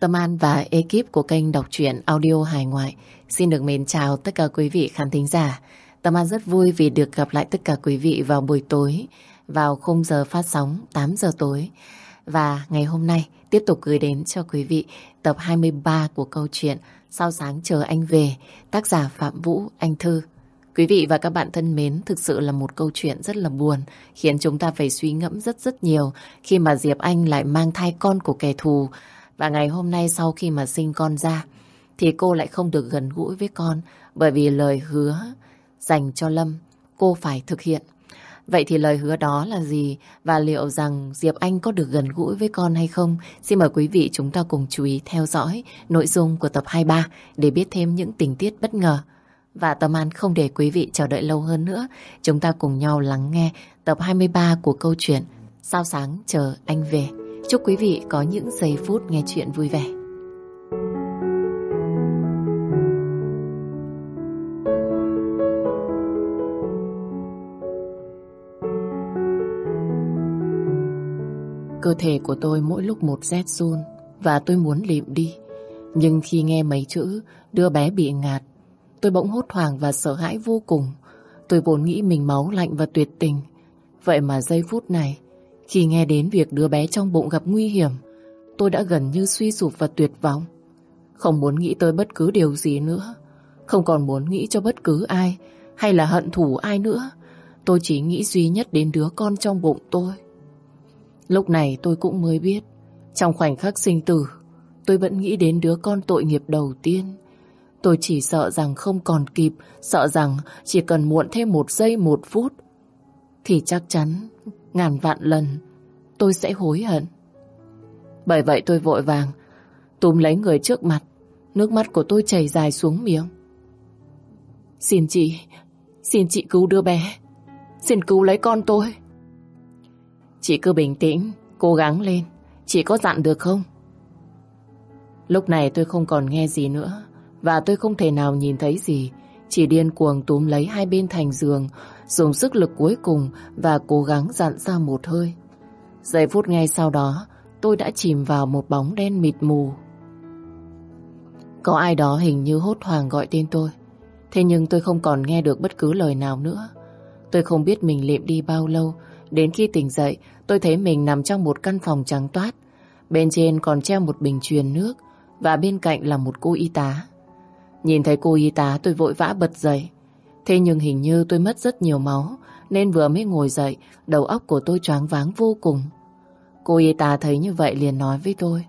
Tâm An và ekip của kênh đọc truyện audio Hải ngoại xin được mến chào tất cả quý vị khán thính giả. Tâm An rất vui vì được gặp lại tất cả quý vị vào buổi tối, vào khung giờ phát sóng 8 giờ tối. Và ngày hôm nay tiếp tục gửi đến cho quý vị tập 23 của câu chuyện Sao sáng chờ anh về, tác giả Phạm Vũ, Anh Thư. Quý vị và các bạn thân mến, thực sự là một câu chuyện rất là buồn, khiến chúng ta phải suy ngẫm rất rất nhiều khi mà Diệp Anh lại mang thai con của kẻ thù. Và ngày hôm nay sau khi mà sinh con ra, thì cô lại không được gần gũi với con bởi vì lời hứa dành cho Lâm cô phải thực hiện. Vậy thì lời hứa đó là gì và liệu rằng Diệp Anh có được gần gũi với con hay không? Xin mời quý vị chúng ta cùng chú ý theo dõi nội dung của tập 23 để biết thêm những tình tiết bất ngờ. Và Tâm An không để quý vị chờ đợi lâu hơn nữa. Chúng ta cùng nhau lắng nghe tập 23 của câu chuyện Sao sáng chờ anh về. Chúc quý vị có những giây phút nghe chuyện vui vẻ. Cơ thể của tôi mỗi lúc một rét run và tôi muốn lịm đi. Nhưng khi nghe mấy chữ đứa bé bị ngạt, tôi bỗng hốt hoảng và sợ hãi vô cùng. Tôi vốn nghĩ mình máu lạnh và tuyệt tình. Vậy mà giây phút này, khi nghe đến việc đứa bé trong bụng gặp nguy hiểm, tôi đã gần như suy sụp và tuyệt vọng. Không muốn nghĩ tới bất cứ điều gì nữa. Không còn muốn nghĩ cho bất cứ ai hay là hận thù ai nữa. Tôi chỉ nghĩ duy nhất đến đứa con trong bụng tôi. Lúc này tôi cũng mới biết, trong khoảnh khắc sinh tử, tôi vẫn nghĩ đến đứa con tội nghiệp đầu tiên. Tôi chỉ sợ rằng không còn kịp, sợ rằng chỉ cần muộn thêm một giây một phút, thì chắc chắn ngàn vạn lần tôi sẽ hối hận. Bởi vậy tôi vội vàng túm lấy người trước mặt, nước mắt của tôi chảy dài xuống miệng. Xin chị, xin chị cứu đứa bé, xin cứu lấy con tôi. Chị cứ bình tĩnh, cố gắng lên. Chị có dặn được không? Lúc này tôi không còn nghe gì nữa và tôi không thể nào nhìn thấy gì. Chỉ điên cuồng túm lấy hai bên thành giường dùng sức lực cuối cùng và cố gắng dặn ra một hơi. Giây phút ngay sau đó tôi đã chìm vào một bóng đen mịt mù. Có ai đó hình như hốt hoảng gọi tên tôi. Thế nhưng tôi không còn nghe được bất cứ lời nào nữa. Tôi không biết mình liệm đi bao lâu Đến khi tỉnh dậy, tôi thấy mình nằm trong một căn phòng trắng toát. Bên trên còn treo một bình truyền nước và bên cạnh là một cô y tá. Nhìn thấy cô y tá tôi vội vã bật dậy. Thế nhưng hình như tôi mất rất nhiều máu nên vừa mới ngồi dậy đầu óc của tôi choáng váng vô cùng. Cô y tá thấy như vậy liền nói với tôi.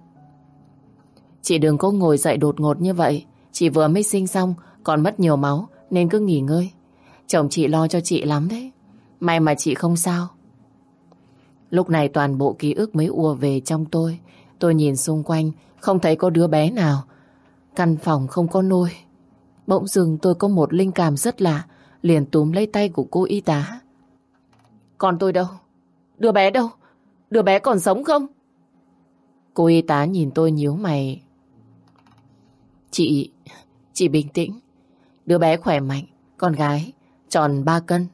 Chị đừng có ngồi dậy đột ngột như vậy. Chị vừa mới sinh xong còn mất nhiều máu nên cứ nghỉ ngơi. Chồng chị lo cho chị lắm đấy. May mà chị không sao. Lúc này toàn bộ ký ức mới ùa về trong tôi. Tôi nhìn xung quanh, không thấy có đứa bé nào. Căn phòng không có nôi. Bỗng dưng tôi có một linh cảm rất lạ, liền túm lấy tay của cô y tá. Còn tôi đâu? Đứa bé đâu? Đứa bé còn sống không? Cô y tá nhìn tôi nhíu mày. Chị, chị bình tĩnh. Đứa bé khỏe mạnh, con gái, tròn 3 cân.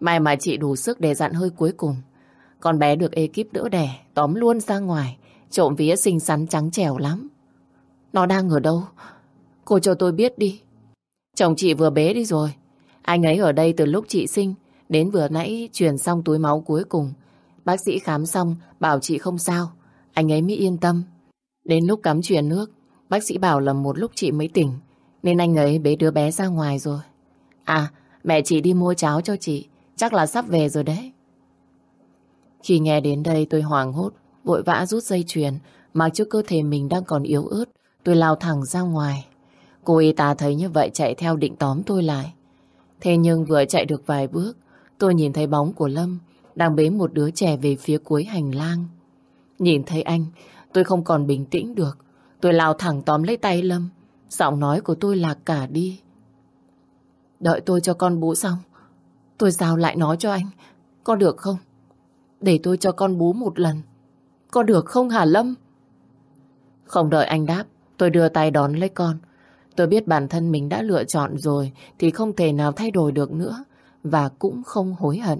May mà chị đủ sức để dặn hơi cuối cùng. Con bé được ekip đỡ đẻ, tóm luôn ra ngoài, trộm vía xinh xắn trắng trẻo lắm. Nó đang ở đâu? Cô cho tôi biết đi. Chồng chị vừa bế đi rồi. Anh ấy ở đây từ lúc chị sinh, đến vừa nãy truyền xong túi máu cuối cùng. Bác sĩ khám xong, bảo chị không sao. Anh ấy mới yên tâm. Đến lúc cắm truyền nước, bác sĩ bảo là một lúc chị mới tỉnh, nên anh ấy bế đứa bé ra ngoài rồi. À, mẹ chị đi mua cháo cho chị, chắc là sắp về rồi đấy. Khi nghe đến đây tôi hoảng hốt, vội vã rút dây chuyền, mặc cho cơ thể mình đang còn yếu ớt, tôi lao thẳng ra ngoài. Cô y tá thấy như vậy chạy theo định tóm tôi lại. Thế nhưng vừa chạy được vài bước, tôi nhìn thấy bóng của Lâm đang bế một đứa trẻ về phía cuối hành lang. Nhìn thấy anh, tôi không còn bình tĩnh được. Tôi lao thẳng tóm lấy tay Lâm. Giọng nói của tôi lạc cả đi. Đợi tôi cho con bú xong. Tôi giao lại nói cho anh. Có được không? Để tôi cho con bú một lần. Có được không hả Lâm? Không đợi anh đáp, tôi đưa tay đón lấy con. Tôi biết bản thân mình đã lựa chọn rồi thì không thể nào thay đổi được nữa và cũng không hối hận.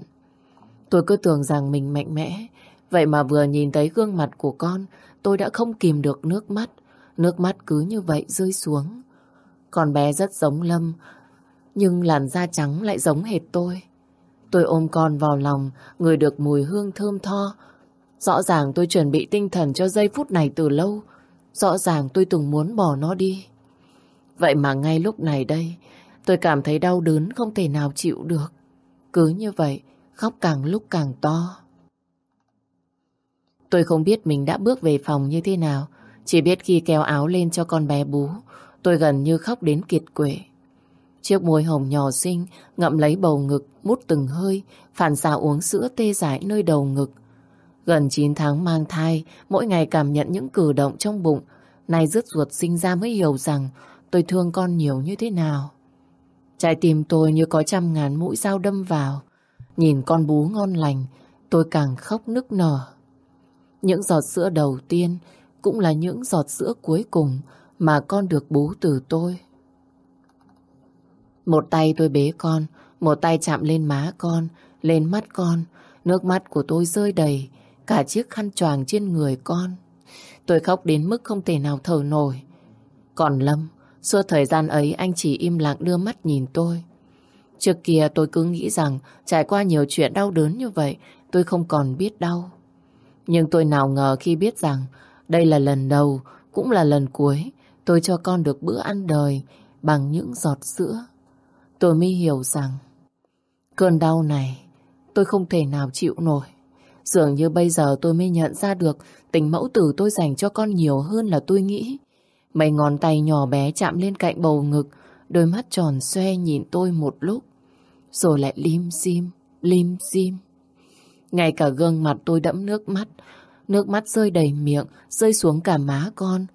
Tôi cứ tưởng rằng mình mạnh mẽ, vậy mà vừa nhìn thấy gương mặt của con, tôi đã không kìm được nước mắt. nước mắt cứ như vậy rơi xuống. Con bé rất giống Lâm, nhưng làn da trắng lại giống hệt tôi. Tôi ôm con vào lòng, người được mùi hương thơm tho. Rõ ràng tôi chuẩn bị tinh thần cho giây phút này từ lâu. Rõ ràng tôi từng muốn bỏ nó đi. Vậy mà ngay lúc này đây, tôi cảm thấy đau đớn không thể nào chịu được. Cứ như vậy, khóc càng lúc càng to. Tôi không biết mình đã bước về phòng như thế nào, chỉ biết khi kéo áo lên cho con bé bú, tôi gần như khóc đến kiệt quệ. Chiếc môi hồng nhỏ xinh ngậm lấy bầu ngực, mút từng hơi, phản xạ uống sữa tê dại nơi đầu ngực. Gần 9 tháng mang thai, mỗi ngày cảm nhận những cử động trong bụng. Nay rứt ruột sinh ra mới hiểu rằng tôi thương con nhiều như thế nào. Trái tim tôi như có trăm ngàn mũi dao đâm vào. Nhìn con bú ngon lành, tôi càng khóc nức nở. Những giọt sữa đầu tiên cũng là những giọt sữa cuối cùng mà con được bú từ tôi. Một tay tôi bế con, một tay chạm lên má con, lên mắt con. Nước mắt của tôi rơi đầy, cả chiếc khăn choàng trên người con. Tôi khóc đến mức không thể nào thở nổi. Còn Lâm, suốt thời gian ấy anh chỉ im lặng đưa mắt nhìn tôi. Trước kia tôi cứ nghĩ rằng trải qua nhiều chuyện đau đớn như vậy, tôi không còn biết đau. Nhưng tôi nào ngờ khi biết rằng đây là lần đầu, cũng là lần cuối tôi cho con được bữa ăn đời bằng những giọt sữa. Tôi mới hiểu rằng cơn đau này tôi không thể nào chịu nổi. Dường như bây giờ tôi mới nhận ra được tình mẫu tử tôi dành cho con nhiều hơn là tôi nghĩ. Mấy ngón tay nhỏ bé chạm lên cạnh bầu ngực, đôi mắt tròn xoe nhìn tôi một lúc, rồi lại lim dim, lim dim. Ngay cả gương mặt tôi đẫm nước mắt, nước mắt rơi đầy miệng, rơi xuống cả má con,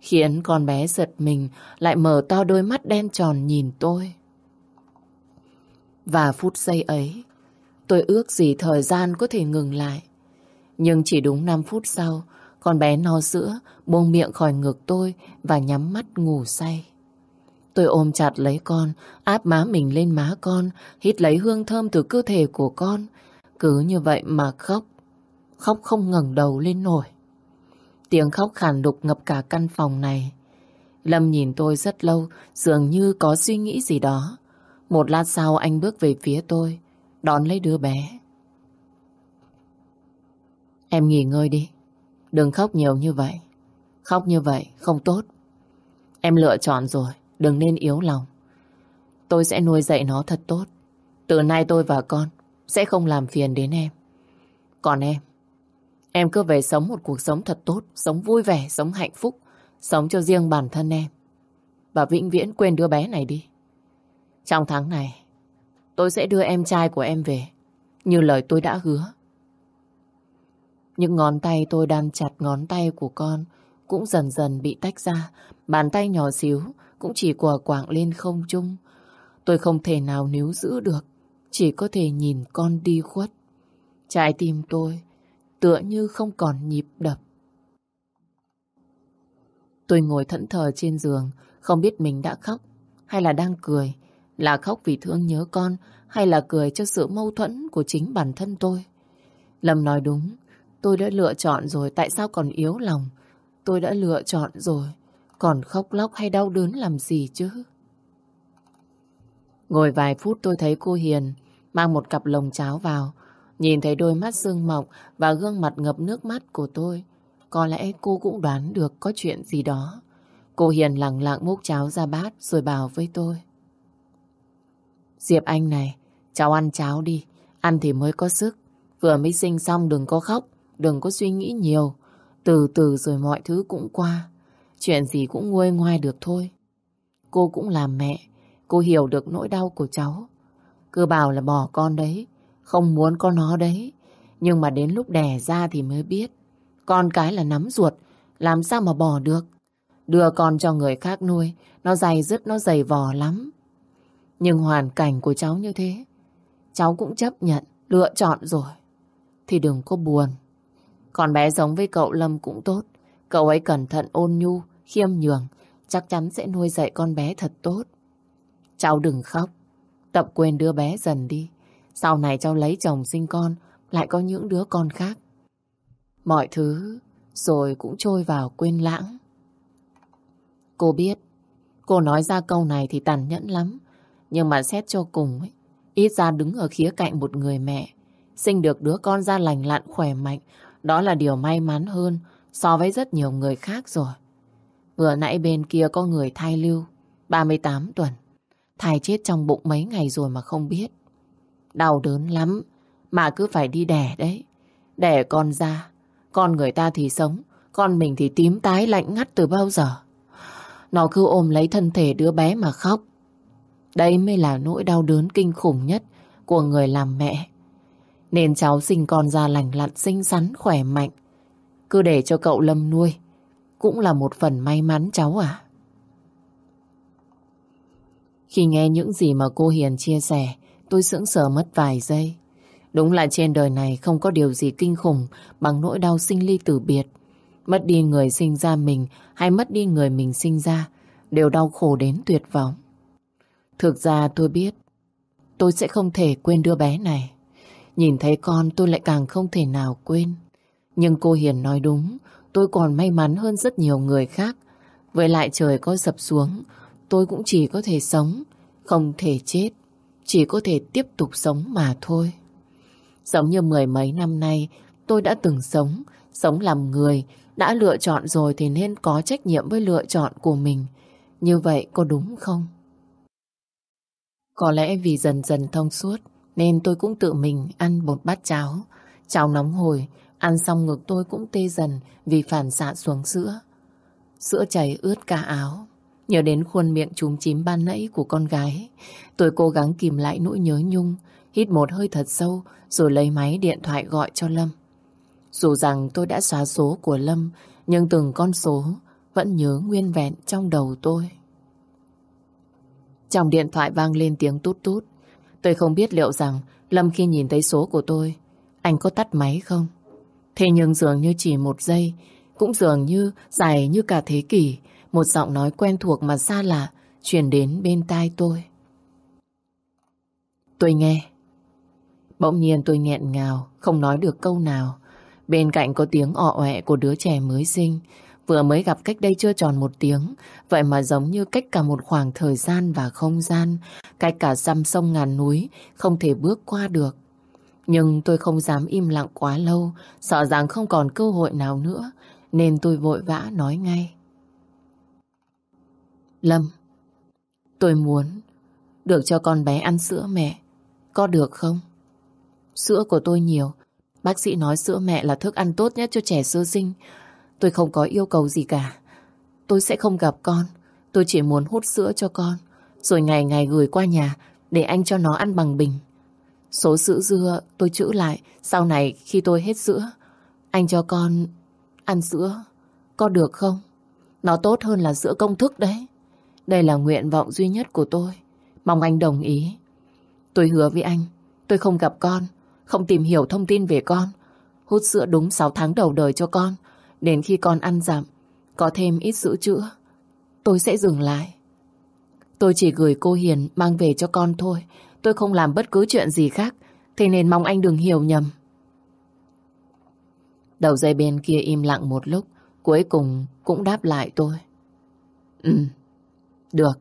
khiến con bé giật mình lại mở to đôi mắt đen tròn nhìn tôi. Và phút giây ấy, tôi ước gì thời gian có thể ngừng lại. Nhưng chỉ đúng 5 phút sau, con bé no sữa buông miệng khỏi ngực tôi và nhắm mắt ngủ say. Tôi ôm chặt lấy con, áp má mình lên má con, hít lấy hương thơm từ cơ thể của con. Cứ như vậy mà khóc, khóc không ngẩng đầu lên nổi. Tiếng khóc khàn đục ngập cả căn phòng này. Lâm nhìn tôi rất lâu, dường như có suy nghĩ gì đó. Một lát sau anh bước về phía tôi, đón lấy đứa bé. Em nghỉ ngơi đi, đừng khóc nhiều như vậy. Khóc như vậy không tốt. Em lựa chọn rồi, đừng nên yếu lòng. Tôi sẽ nuôi dạy nó thật tốt. Từ nay tôi và con sẽ không làm phiền đến em. Còn em, em cứ về sống một cuộc sống thật tốt, sống vui vẻ, sống hạnh phúc, sống cho riêng bản thân em. Và vĩnh viễn quên đứa bé này đi. Trong tháng này, tôi sẽ đưa em trai của em về, như lời tôi đã hứa. Những ngón tay tôi đan chặt ngón tay của con cũng dần dần bị tách ra. Bàn tay nhỏ xíu cũng chỉ quả quạng lên không trung. Tôi không thể nào níu giữ được, chỉ có thể nhìn con đi khuất. Trái tim tôi tựa như không còn nhịp đập. Tôi ngồi thẫn thờ trên giường, không biết mình đã khóc hay là đang cười. Là khóc vì thương nhớ con hay là cười cho sự mâu thuẫn của chính bản thân tôi? Lâm nói đúng, tôi đã lựa chọn rồi, tại sao còn yếu lòng? Tôi đã lựa chọn rồi, còn khóc lóc hay đau đớn làm gì chứ? Ngồi vài phút tôi thấy cô Hiền mang một cặp lồng cháo vào. Nhìn thấy đôi mắt sương mọng và gương mặt ngập nước mắt của tôi. Có lẽ cô cũng đoán được có chuyện gì đó. Cô Hiền lặng lặng múc cháo ra bát rồi bảo với tôi. Diệp Anh này, cháu ăn cháo đi, ăn thì mới có sức. Vừa mới sinh xong đừng có khóc, đừng có suy nghĩ nhiều. Từ từ rồi mọi thứ cũng qua. Chuyện gì cũng nguôi ngoai được thôi. Cô cũng là mẹ, cô hiểu được nỗi đau của cháu. Cứ bảo là bỏ con đấy, không muốn có nó đấy. Nhưng mà đến lúc đẻ ra thì mới biết. Con cái là nắm ruột, làm sao mà bỏ được. Đưa con cho người khác nuôi, nó dày dứt, nó dày vò lắm. Nhưng hoàn cảnh của cháu như thế, cháu cũng chấp nhận, lựa chọn rồi. Thì đừng có buồn. Còn bé giống với cậu Lâm cũng tốt. Cậu ấy cẩn thận ôn nhu, khiêm nhường, chắc chắn sẽ nuôi dạy con bé thật tốt. Cháu đừng khóc, tập quên đứa bé dần đi. Sau này cháu lấy chồng sinh con, lại có những đứa con khác. Mọi thứ rồi cũng trôi vào quên lãng. Cô biết, cô nói ra câu này thì tàn nhẫn lắm. Nhưng mà xét cho cùng, ấy, ít ra đứng ở khía cạnh một người mẹ, sinh được đứa con ra lành lặn khỏe mạnh, đó là điều may mắn hơn so với rất nhiều người khác rồi. Vừa nãy bên kia có người thai lưu, 38 tuần. Thai chết trong bụng mấy ngày rồi mà không biết. Đau đớn lắm, mà cứ phải đi đẻ đấy. Đẻ con ra, con người ta thì sống, con mình thì tím tái lạnh ngắt từ bao giờ. Nó cứ ôm lấy thân thể đứa bé mà khóc. Đây mới là nỗi đau đớn kinh khủng nhất của người làm mẹ. Nên cháu sinh con ra lành lặn xinh xắn khỏe mạnh. Cứ để cho cậu Lâm nuôi. Cũng là một phần may mắn cháu à. Khi nghe những gì mà cô Hiền chia sẻ, tôi sững sờ mất vài giây. Đúng là trên đời này không có điều gì kinh khủng bằng nỗi đau sinh ly tử biệt. Mất đi người sinh ra mình hay mất đi người mình sinh ra đều đau khổ đến tuyệt vọng. Thực ra tôi biết tôi sẽ không thể quên đứa bé này. Nhìn thấy con tôi lại càng không thể nào quên. Nhưng cô Hiền nói đúng, tôi còn may mắn hơn rất nhiều người khác. Với lại trời có sập xuống, tôi cũng chỉ có thể sống, không thể chết. Chỉ có thể tiếp tục sống mà thôi. Giống như mười mấy năm nay, tôi đã từng sống, sống làm người, đã lựa chọn rồi thì nên có trách nhiệm với lựa chọn của mình. Như vậy có đúng không? Có lẽ vì dần dần thông suốt, nên tôi cũng tự mình ăn một bát cháo. Cháo nóng hồi, ăn xong ngực tôi cũng tê dần vì phản xạ xuống sữa. Sữa chảy ướt cả áo. Nhớ đến khuôn miệng trúng chím ban nãy của con gái, tôi cố gắng kìm lại nỗi nhớ nhung, hít một hơi thật sâu rồi lấy máy điện thoại gọi cho Lâm. Dù rằng tôi đã xóa số của Lâm, nhưng từng con số vẫn nhớ nguyên vẹn trong đầu tôi. Trong điện thoại vang lên tiếng tút tút. Tôi không biết liệu rằng Lâm khi nhìn thấy số của tôi, anh có tắt máy không? Thế nhưng dường như chỉ một giây, cũng dường như dài như cả thế kỷ, một giọng nói quen thuộc mà xa lạ truyền đến bên tai tôi. Tôi nghe. Bỗng nhiên tôi nghẹn ngào, không nói được câu nào. Bên cạnh có tiếng ọ ọe của đứa trẻ mới sinh, vừa mới gặp cách đây chưa tròn một tiếng, vậy mà giống như cách cả một khoảng thời gian và không gian, cách cả dăm sông ngàn núi, không thể bước qua được. Nhưng tôi không dám im lặng quá lâu, sợ rằng không còn cơ hội nào nữa, nên tôi vội vã nói ngay. Lâm, tôi muốn được cho con bé ăn sữa mẹ, có được không? Sữa của tôi nhiều, bác sĩ nói sữa mẹ là thức ăn tốt nhất cho trẻ sơ sinh, Tôi không có yêu cầu gì cả. Tôi sẽ không gặp con. Tôi chỉ muốn hút sữa cho con. Rồi ngày ngày gửi qua nhà để anh cho nó ăn bằng bình. Số sữa dưa tôi trữ lại. Sau này khi tôi hết sữa, anh cho con ăn sữa. Có được không? Nó tốt hơn là sữa công thức đấy. Đây là nguyện vọng duy nhất của tôi. Mong anh đồng ý. Tôi hứa với anh, tôi không gặp con, không tìm hiểu thông tin về con. Hút sữa đúng 6 tháng đầu đời cho con. Đến khi con ăn dặm, có thêm ít sữa chữa, tôi sẽ dừng lại. Tôi chỉ gửi cô Hiền mang về cho con thôi. Tôi không làm bất cứ chuyện gì khác. Thế nên mong anh đừng hiểu nhầm. Đầu dây bên kia im lặng một lúc. Cuối cùng cũng đáp lại tôi. Ừ, được.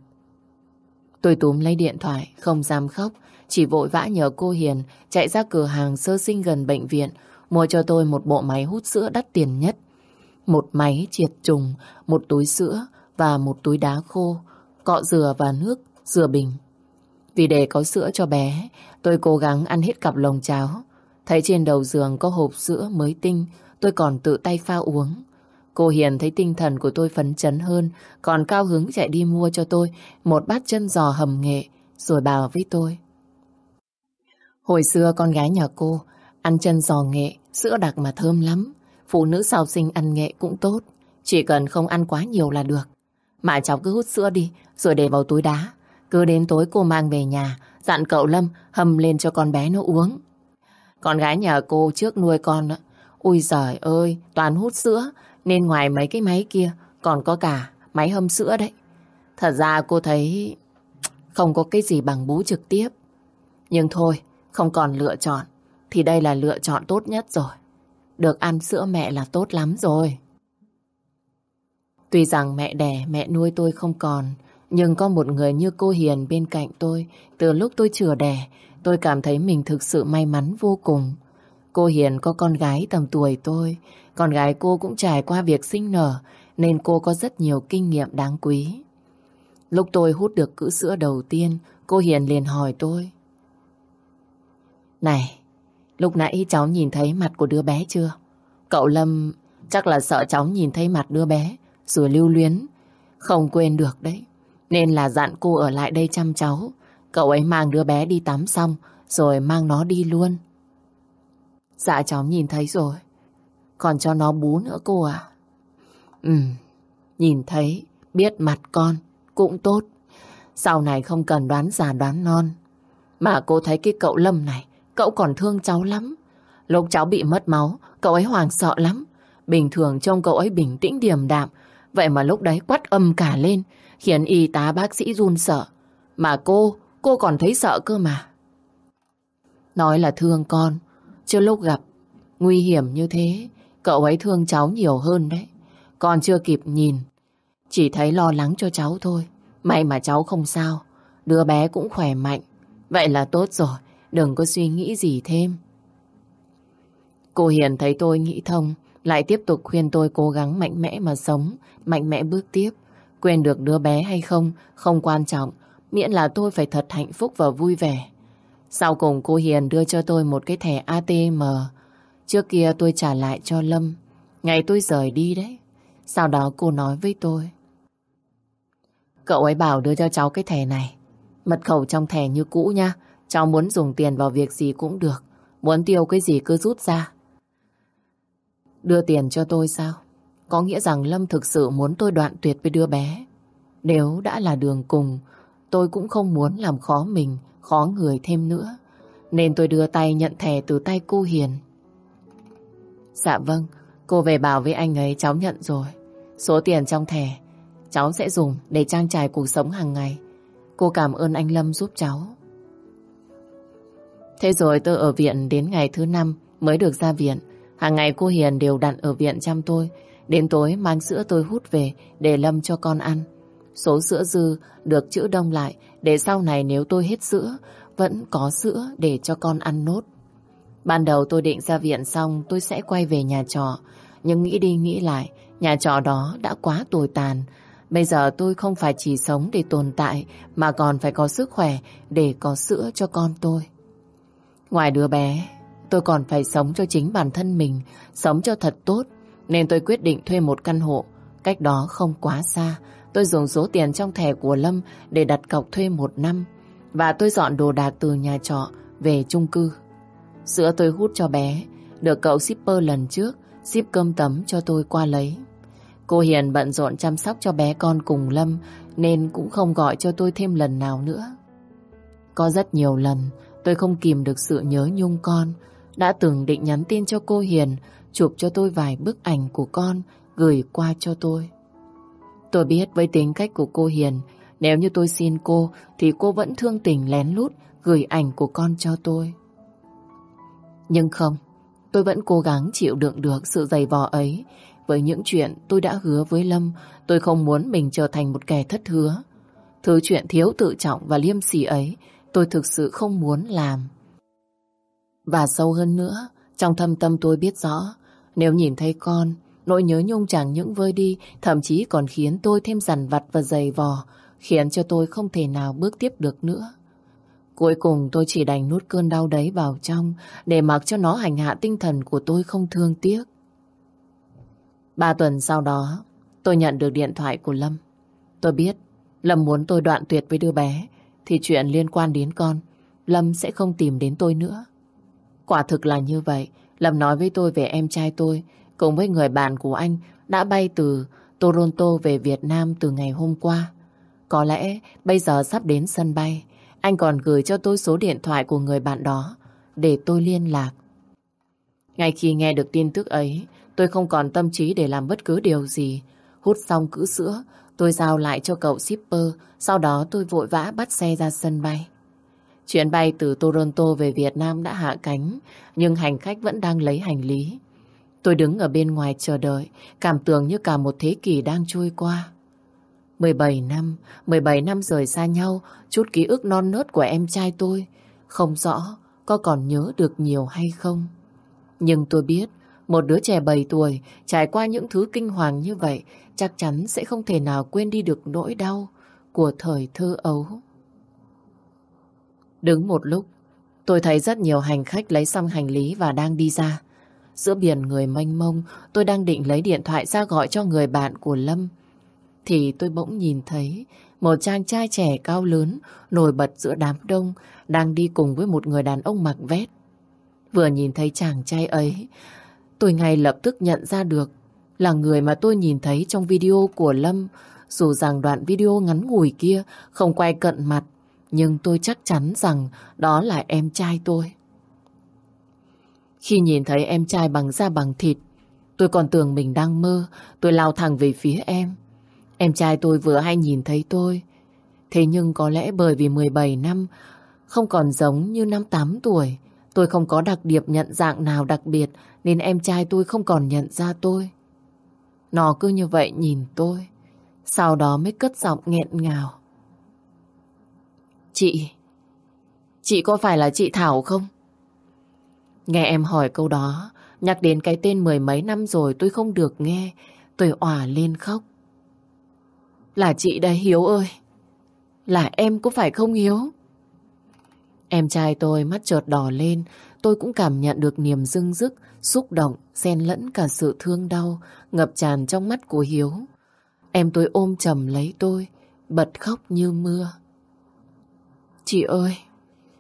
Tôi túm lấy điện thoại, không dám khóc. Chỉ vội vã nhờ cô Hiền chạy ra cửa hàng sơ sinh gần bệnh viện mua cho tôi một bộ máy hút sữa đắt tiền nhất một máy triệt trùng, một túi sữa và một túi đá khô, cọ dừa và nước, dừa bình. Vì để có sữa cho bé, tôi cố gắng ăn hết cặp lồng cháo. Thấy trên đầu giường có hộp sữa mới tinh, tôi còn tự tay pha uống. Cô Hiền thấy tinh thần của tôi phấn chấn hơn, còn cao hứng chạy đi mua cho tôi một bát chân giò hầm nghệ, rồi bảo với tôi. Hồi xưa con gái nhà cô ăn chân giò nghệ, sữa đặc mà thơm lắm. Phụ nữ sau sinh ăn nghệ cũng tốt. Chỉ cần không ăn quá nhiều là được. Mà cháu cứ hút sữa đi, Rồi để vào túi đá. Cứ đến tối cô mang về nhà, Dặn cậu Lâm hầm lên cho con bé nó uống. Con gái nhà cô trước nuôi con đó. Ui giời ơi, Toàn hút sữa, Nên ngoài mấy cái máy kia Còn có cả máy hâm sữa đấy. Thật ra cô thấy Không có cái gì bằng bú trực tiếp. Nhưng thôi, Không còn lựa chọn, Thì đây là lựa chọn tốt nhất rồi được ăn sữa mẹ là tốt lắm rồi. Tuy rằng mẹ đẻ, mẹ nuôi tôi không còn, nhưng có một người như cô Hiền bên cạnh tôi, từ lúc tôi chưa đẻ, tôi cảm thấy mình thực sự may mắn vô cùng. Cô Hiền có con gái tầm tuổi tôi, con gái cô cũng trải qua việc sinh nở, nên cô có rất nhiều kinh nghiệm đáng quý. Lúc tôi hút được cữ sữa đầu tiên, cô Hiền liền hỏi tôi. Này, lúc nãy cháu nhìn thấy mặt của đứa bé chưa? Cậu Lâm chắc là sợ cháu nhìn thấy mặt đứa bé, rồi lưu luyến. Không quên được đấy. Nên là dặn cô ở lại đây chăm cháu. Cậu ấy mang đứa bé đi tắm xong, rồi mang nó đi luôn. Dạ cháu nhìn thấy rồi. Còn cho nó bú nữa cô à? Ừ, nhìn thấy, biết mặt con, cũng tốt. Sau này không cần đoán già đoán non. Mà cô thấy cái cậu Lâm này, cậu còn thương cháu lắm. Lúc cháu bị mất máu, cậu ấy hoàng sợ lắm. Bình thường trông cậu ấy bình tĩnh điềm đạm. Vậy mà lúc đấy quát âm cả lên, khiến y tá bác sĩ run sợ. Mà cô, cô còn thấy sợ cơ mà. Nói là thương con, chưa lúc gặp nguy hiểm như thế, cậu ấy thương cháu nhiều hơn đấy. Con chưa kịp nhìn, chỉ thấy lo lắng cho cháu thôi. May mà cháu không sao, đứa bé cũng khỏe mạnh. Vậy là tốt rồi, đừng có suy nghĩ gì thêm. Cô Hiền thấy tôi nghĩ thông, lại tiếp tục khuyên tôi cố gắng mạnh mẽ mà sống, mạnh mẽ bước tiếp. Quên được đứa bé hay không, không quan trọng, miễn là tôi phải thật hạnh phúc và vui vẻ. Sau cùng cô Hiền đưa cho tôi một cái thẻ ATM. Trước kia tôi trả lại cho Lâm, ngày tôi rời đi đấy. Sau đó cô nói với tôi. Cậu ấy bảo đưa cho cháu cái thẻ này. Mật khẩu trong thẻ như cũ nha. Cháu muốn dùng tiền vào việc gì cũng được. Muốn tiêu cái gì cứ rút ra. Đưa tiền cho tôi sao? Có nghĩa rằng Lâm thực sự muốn tôi đoạn tuyệt với đứa bé. Nếu đã là đường cùng, tôi cũng không muốn làm khó mình, khó người thêm nữa. Nên tôi đưa tay nhận thẻ từ tay cô Hiền. Dạ vâng, cô về bảo với anh ấy cháu nhận rồi. Số tiền trong thẻ cháu sẽ dùng để trang trải cuộc sống hàng ngày. Cô cảm ơn anh Lâm giúp cháu. Thế rồi tôi ở viện đến ngày thứ năm mới được ra viện. Hàng ngày cô Hiền đều đặn ở viện chăm tôi. Đến tối mang sữa tôi hút về để Lâm cho con ăn. Số sữa dư được chữ đông lại để sau này nếu tôi hết sữa vẫn có sữa để cho con ăn nốt. Ban đầu tôi định ra viện xong tôi sẽ quay về nhà trọ. Nhưng nghĩ đi nghĩ lại, nhà trọ đó đã quá tồi tàn. Bây giờ tôi không phải chỉ sống để tồn tại mà còn phải có sức khỏe để có sữa cho con tôi. Ngoài đứa bé, tôi còn phải sống cho chính bản thân mình, sống cho thật tốt. Nên tôi quyết định thuê một căn hộ, cách đó không quá xa. Tôi dùng số tiền trong thẻ của Lâm để đặt cọc thuê một năm. Và tôi dọn đồ đạc từ nhà trọ về chung cư. Sữa tôi hút cho bé, được cậu shipper lần trước ship cơm tấm cho tôi qua lấy. Cô Hiền bận rộn chăm sóc cho bé con cùng Lâm nên cũng không gọi cho tôi thêm lần nào nữa. Có rất nhiều lần tôi không kìm được sự nhớ nhung con. Đã từng định nhắn tin cho cô Hiền chụp cho tôi vài bức ảnh của con gửi qua cho tôi. Tôi biết với tính cách của cô Hiền nếu như tôi xin cô thì cô vẫn thương tình lén lút gửi ảnh của con cho tôi. Nhưng không, tôi vẫn cố gắng chịu đựng được sự dày vò ấy với những chuyện tôi đã hứa với Lâm, tôi không muốn mình trở thành một kẻ thất hứa. Thứ chuyện thiếu tự trọng và liêm sỉ ấy, tôi thực sự không muốn làm. Và sâu hơn nữa, trong thâm tâm tôi biết rõ, nếu nhìn thấy con, nỗi nhớ nhung chẳng những vơi đi, thậm chí còn khiến tôi thêm dằn vặt và dày vò, khiến cho tôi không thể nào bước tiếp được nữa. Cuối cùng tôi chỉ đành nuốt cơn đau đấy vào trong để mặc cho nó hành hạ tinh thần của tôi không thương tiếc. Ba tuần sau đó, tôi nhận được điện thoại của Lâm. Tôi biết Lâm muốn tôi đoạn tuyệt với đứa bé, thì chuyện liên quan đến con, Lâm sẽ không tìm đến tôi nữa. Quả thực là như vậy, Lâm nói với tôi về em trai tôi, cùng với người bạn của anh đã bay từ Toronto về Việt Nam từ ngày hôm qua. Có lẽ bây giờ sắp đến sân bay, anh còn gửi cho tôi số điện thoại của người bạn đó để tôi liên lạc. Ngay khi nghe được tin tức ấy, Tôi không còn tâm trí để làm bất cứ điều gì. Hút xong cữ sữa, tôi giao lại cho cậu shipper, sau đó tôi vội vã bắt xe ra sân bay. Chuyến bay từ Toronto về Việt Nam đã hạ cánh, nhưng hành khách vẫn đang lấy hành lý. Tôi đứng ở bên ngoài chờ đợi, cảm tưởng như cả một thế kỷ đang trôi qua. 17 năm, 17 năm rời xa nhau, chút ký ức non nớt của em trai tôi, không rõ có còn nhớ được nhiều hay không. Nhưng tôi biết, một đứa trẻ 7 tuổi trải qua những thứ kinh hoàng như vậy chắc chắn sẽ không thể nào quên đi được nỗi đau của thời thơ ấu. Đứng một lúc, tôi thấy rất nhiều hành khách lấy xong hành lý và đang đi ra. Giữa biển người mênh mông, tôi đang định lấy điện thoại ra gọi cho người bạn của Lâm. Thì tôi bỗng nhìn thấy một chàng trai trẻ cao lớn, nổi bật giữa đám đông, đang đi cùng với một người đàn ông mặc vét. Vừa nhìn thấy chàng trai ấy, tôi ngay lập tức nhận ra được là người mà tôi nhìn thấy trong video của Lâm. Dù rằng đoạn video ngắn ngủi kia không quay cận mặt, nhưng tôi chắc chắn rằng đó là em trai tôi. Khi nhìn thấy em trai bằng da bằng thịt, tôi còn tưởng mình đang mơ, tôi lao thẳng về phía em. Em trai tôi vừa hay nhìn thấy tôi. Thế nhưng có lẽ bởi vì 17 năm, không còn giống như năm 8 tuổi, tôi không có đặc điểm nhận dạng nào đặc biệt nên em trai tôi không còn nhận ra tôi. Nó cứ như vậy nhìn tôi, sau đó mới cất giọng nghẹn ngào. Chị, chị có phải là chị Thảo không? Nghe em hỏi câu đó, nhắc đến cái tên mười mấy năm rồi tôi không được nghe, tôi òa lên khóc. Là chị đây Hiếu ơi, là em có phải không Hiếu? Em trai tôi mắt chợt đỏ lên, tôi cũng cảm nhận được niềm dưng dức xúc động, xen lẫn cả sự thương đau, ngập tràn trong mắt của Hiếu. Em tôi ôm chầm lấy tôi, bật khóc như mưa. Chị ơi,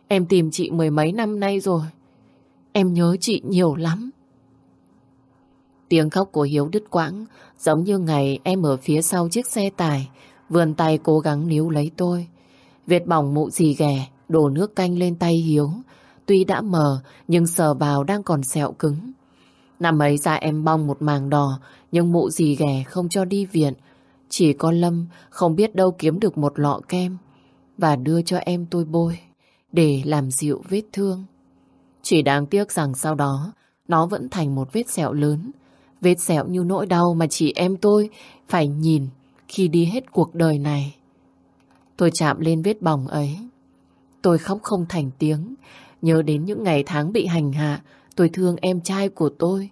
em tìm chị mười mấy năm nay rồi. Em nhớ chị nhiều lắm. Tiếng khóc của Hiếu đứt quãng, giống như ngày em ở phía sau chiếc xe tải, vươn tay cố gắng níu lấy tôi. Việt bỏng mụ gì ghẻ, đổ nước canh lên tay Hiếu. Tuy đã mờ, nhưng sờ vào đang còn sẹo cứng. Năm ấy ra em bong một màng đỏ, nhưng mụ gì ghẻ không cho đi viện. Chỉ có Lâm không biết đâu kiếm được một lọ kem và đưa cho em tôi bôi để làm dịu vết thương. Chỉ đáng tiếc rằng sau đó nó vẫn thành một vết sẹo lớn. Vết sẹo như nỗi đau mà chị em tôi phải nhìn khi đi hết cuộc đời này. Tôi chạm lên vết bỏng ấy. Tôi khóc không thành tiếng. Nhớ đến những ngày tháng bị hành hạ, tôi thương em trai của tôi.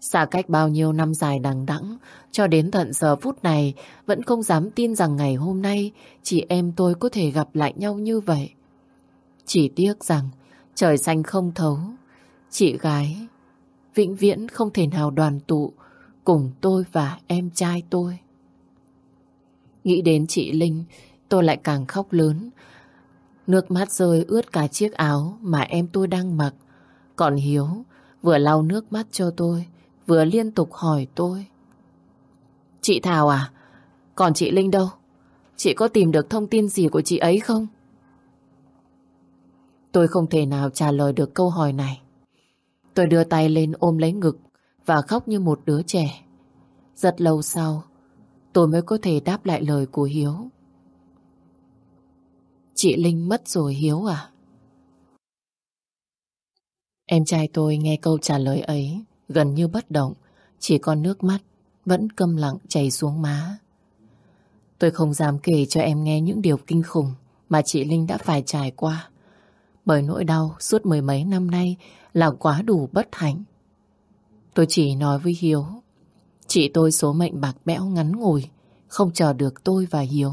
Xa cách bao nhiêu năm dài đằng đẵng, cho đến tận giờ phút này vẫn không dám tin rằng ngày hôm nay chị em tôi có thể gặp lại nhau như vậy. Chỉ tiếc rằng trời xanh không thấu, chị gái vĩnh viễn không thể nào đoàn tụ cùng tôi và em trai tôi. Nghĩ đến chị Linh, tôi lại càng khóc lớn. Nước mắt rơi ướt cả chiếc áo mà em tôi đang mặc. Còn Hiếu vừa lau nước mắt cho tôi, vừa liên tục hỏi tôi. Chị Thảo à? Còn chị Linh đâu? Chị có tìm được thông tin gì của chị ấy không? Tôi không thể nào trả lời được câu hỏi này. Tôi đưa tay lên ôm lấy ngực và khóc như một đứa trẻ. Rất lâu sau, tôi mới có thể đáp lại lời của Hiếu. Chị Linh mất rồi Hiếu à? Em trai tôi nghe câu trả lời ấy gần như bất động, chỉ còn nước mắt vẫn câm lặng chảy xuống má. Tôi không dám kể cho em nghe những điều kinh khủng mà chị Linh đã phải trải qua. Bởi nỗi đau suốt mười mấy năm nay là quá đủ bất hạnh. Tôi chỉ nói với Hiếu, chị tôi số mệnh bạc bẽo ngắn ngủi, không chờ được tôi và Hiếu.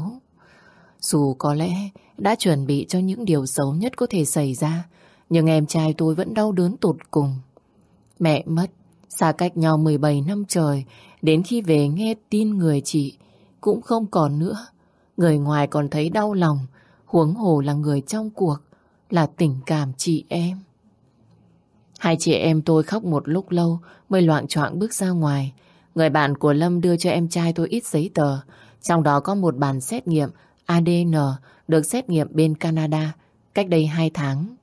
Dù có lẽ đã chuẩn bị cho những điều xấu nhất có thể xảy ra, nhưng em trai tôi vẫn đau đớn tột cùng. Mẹ mất, xa cách nhau 17 năm trời, đến khi về nghe tin người chị cũng không còn nữa. Người ngoài còn thấy đau lòng, huống hồ là người trong cuộc, là tình cảm chị em. Hai chị em tôi khóc một lúc lâu mới loạn choạng bước ra ngoài. Người bạn của Lâm đưa cho em trai tôi ít giấy tờ, trong đó có một bản xét nghiệm ADN được xét nghiệm bên Canada cách đây hai tháng.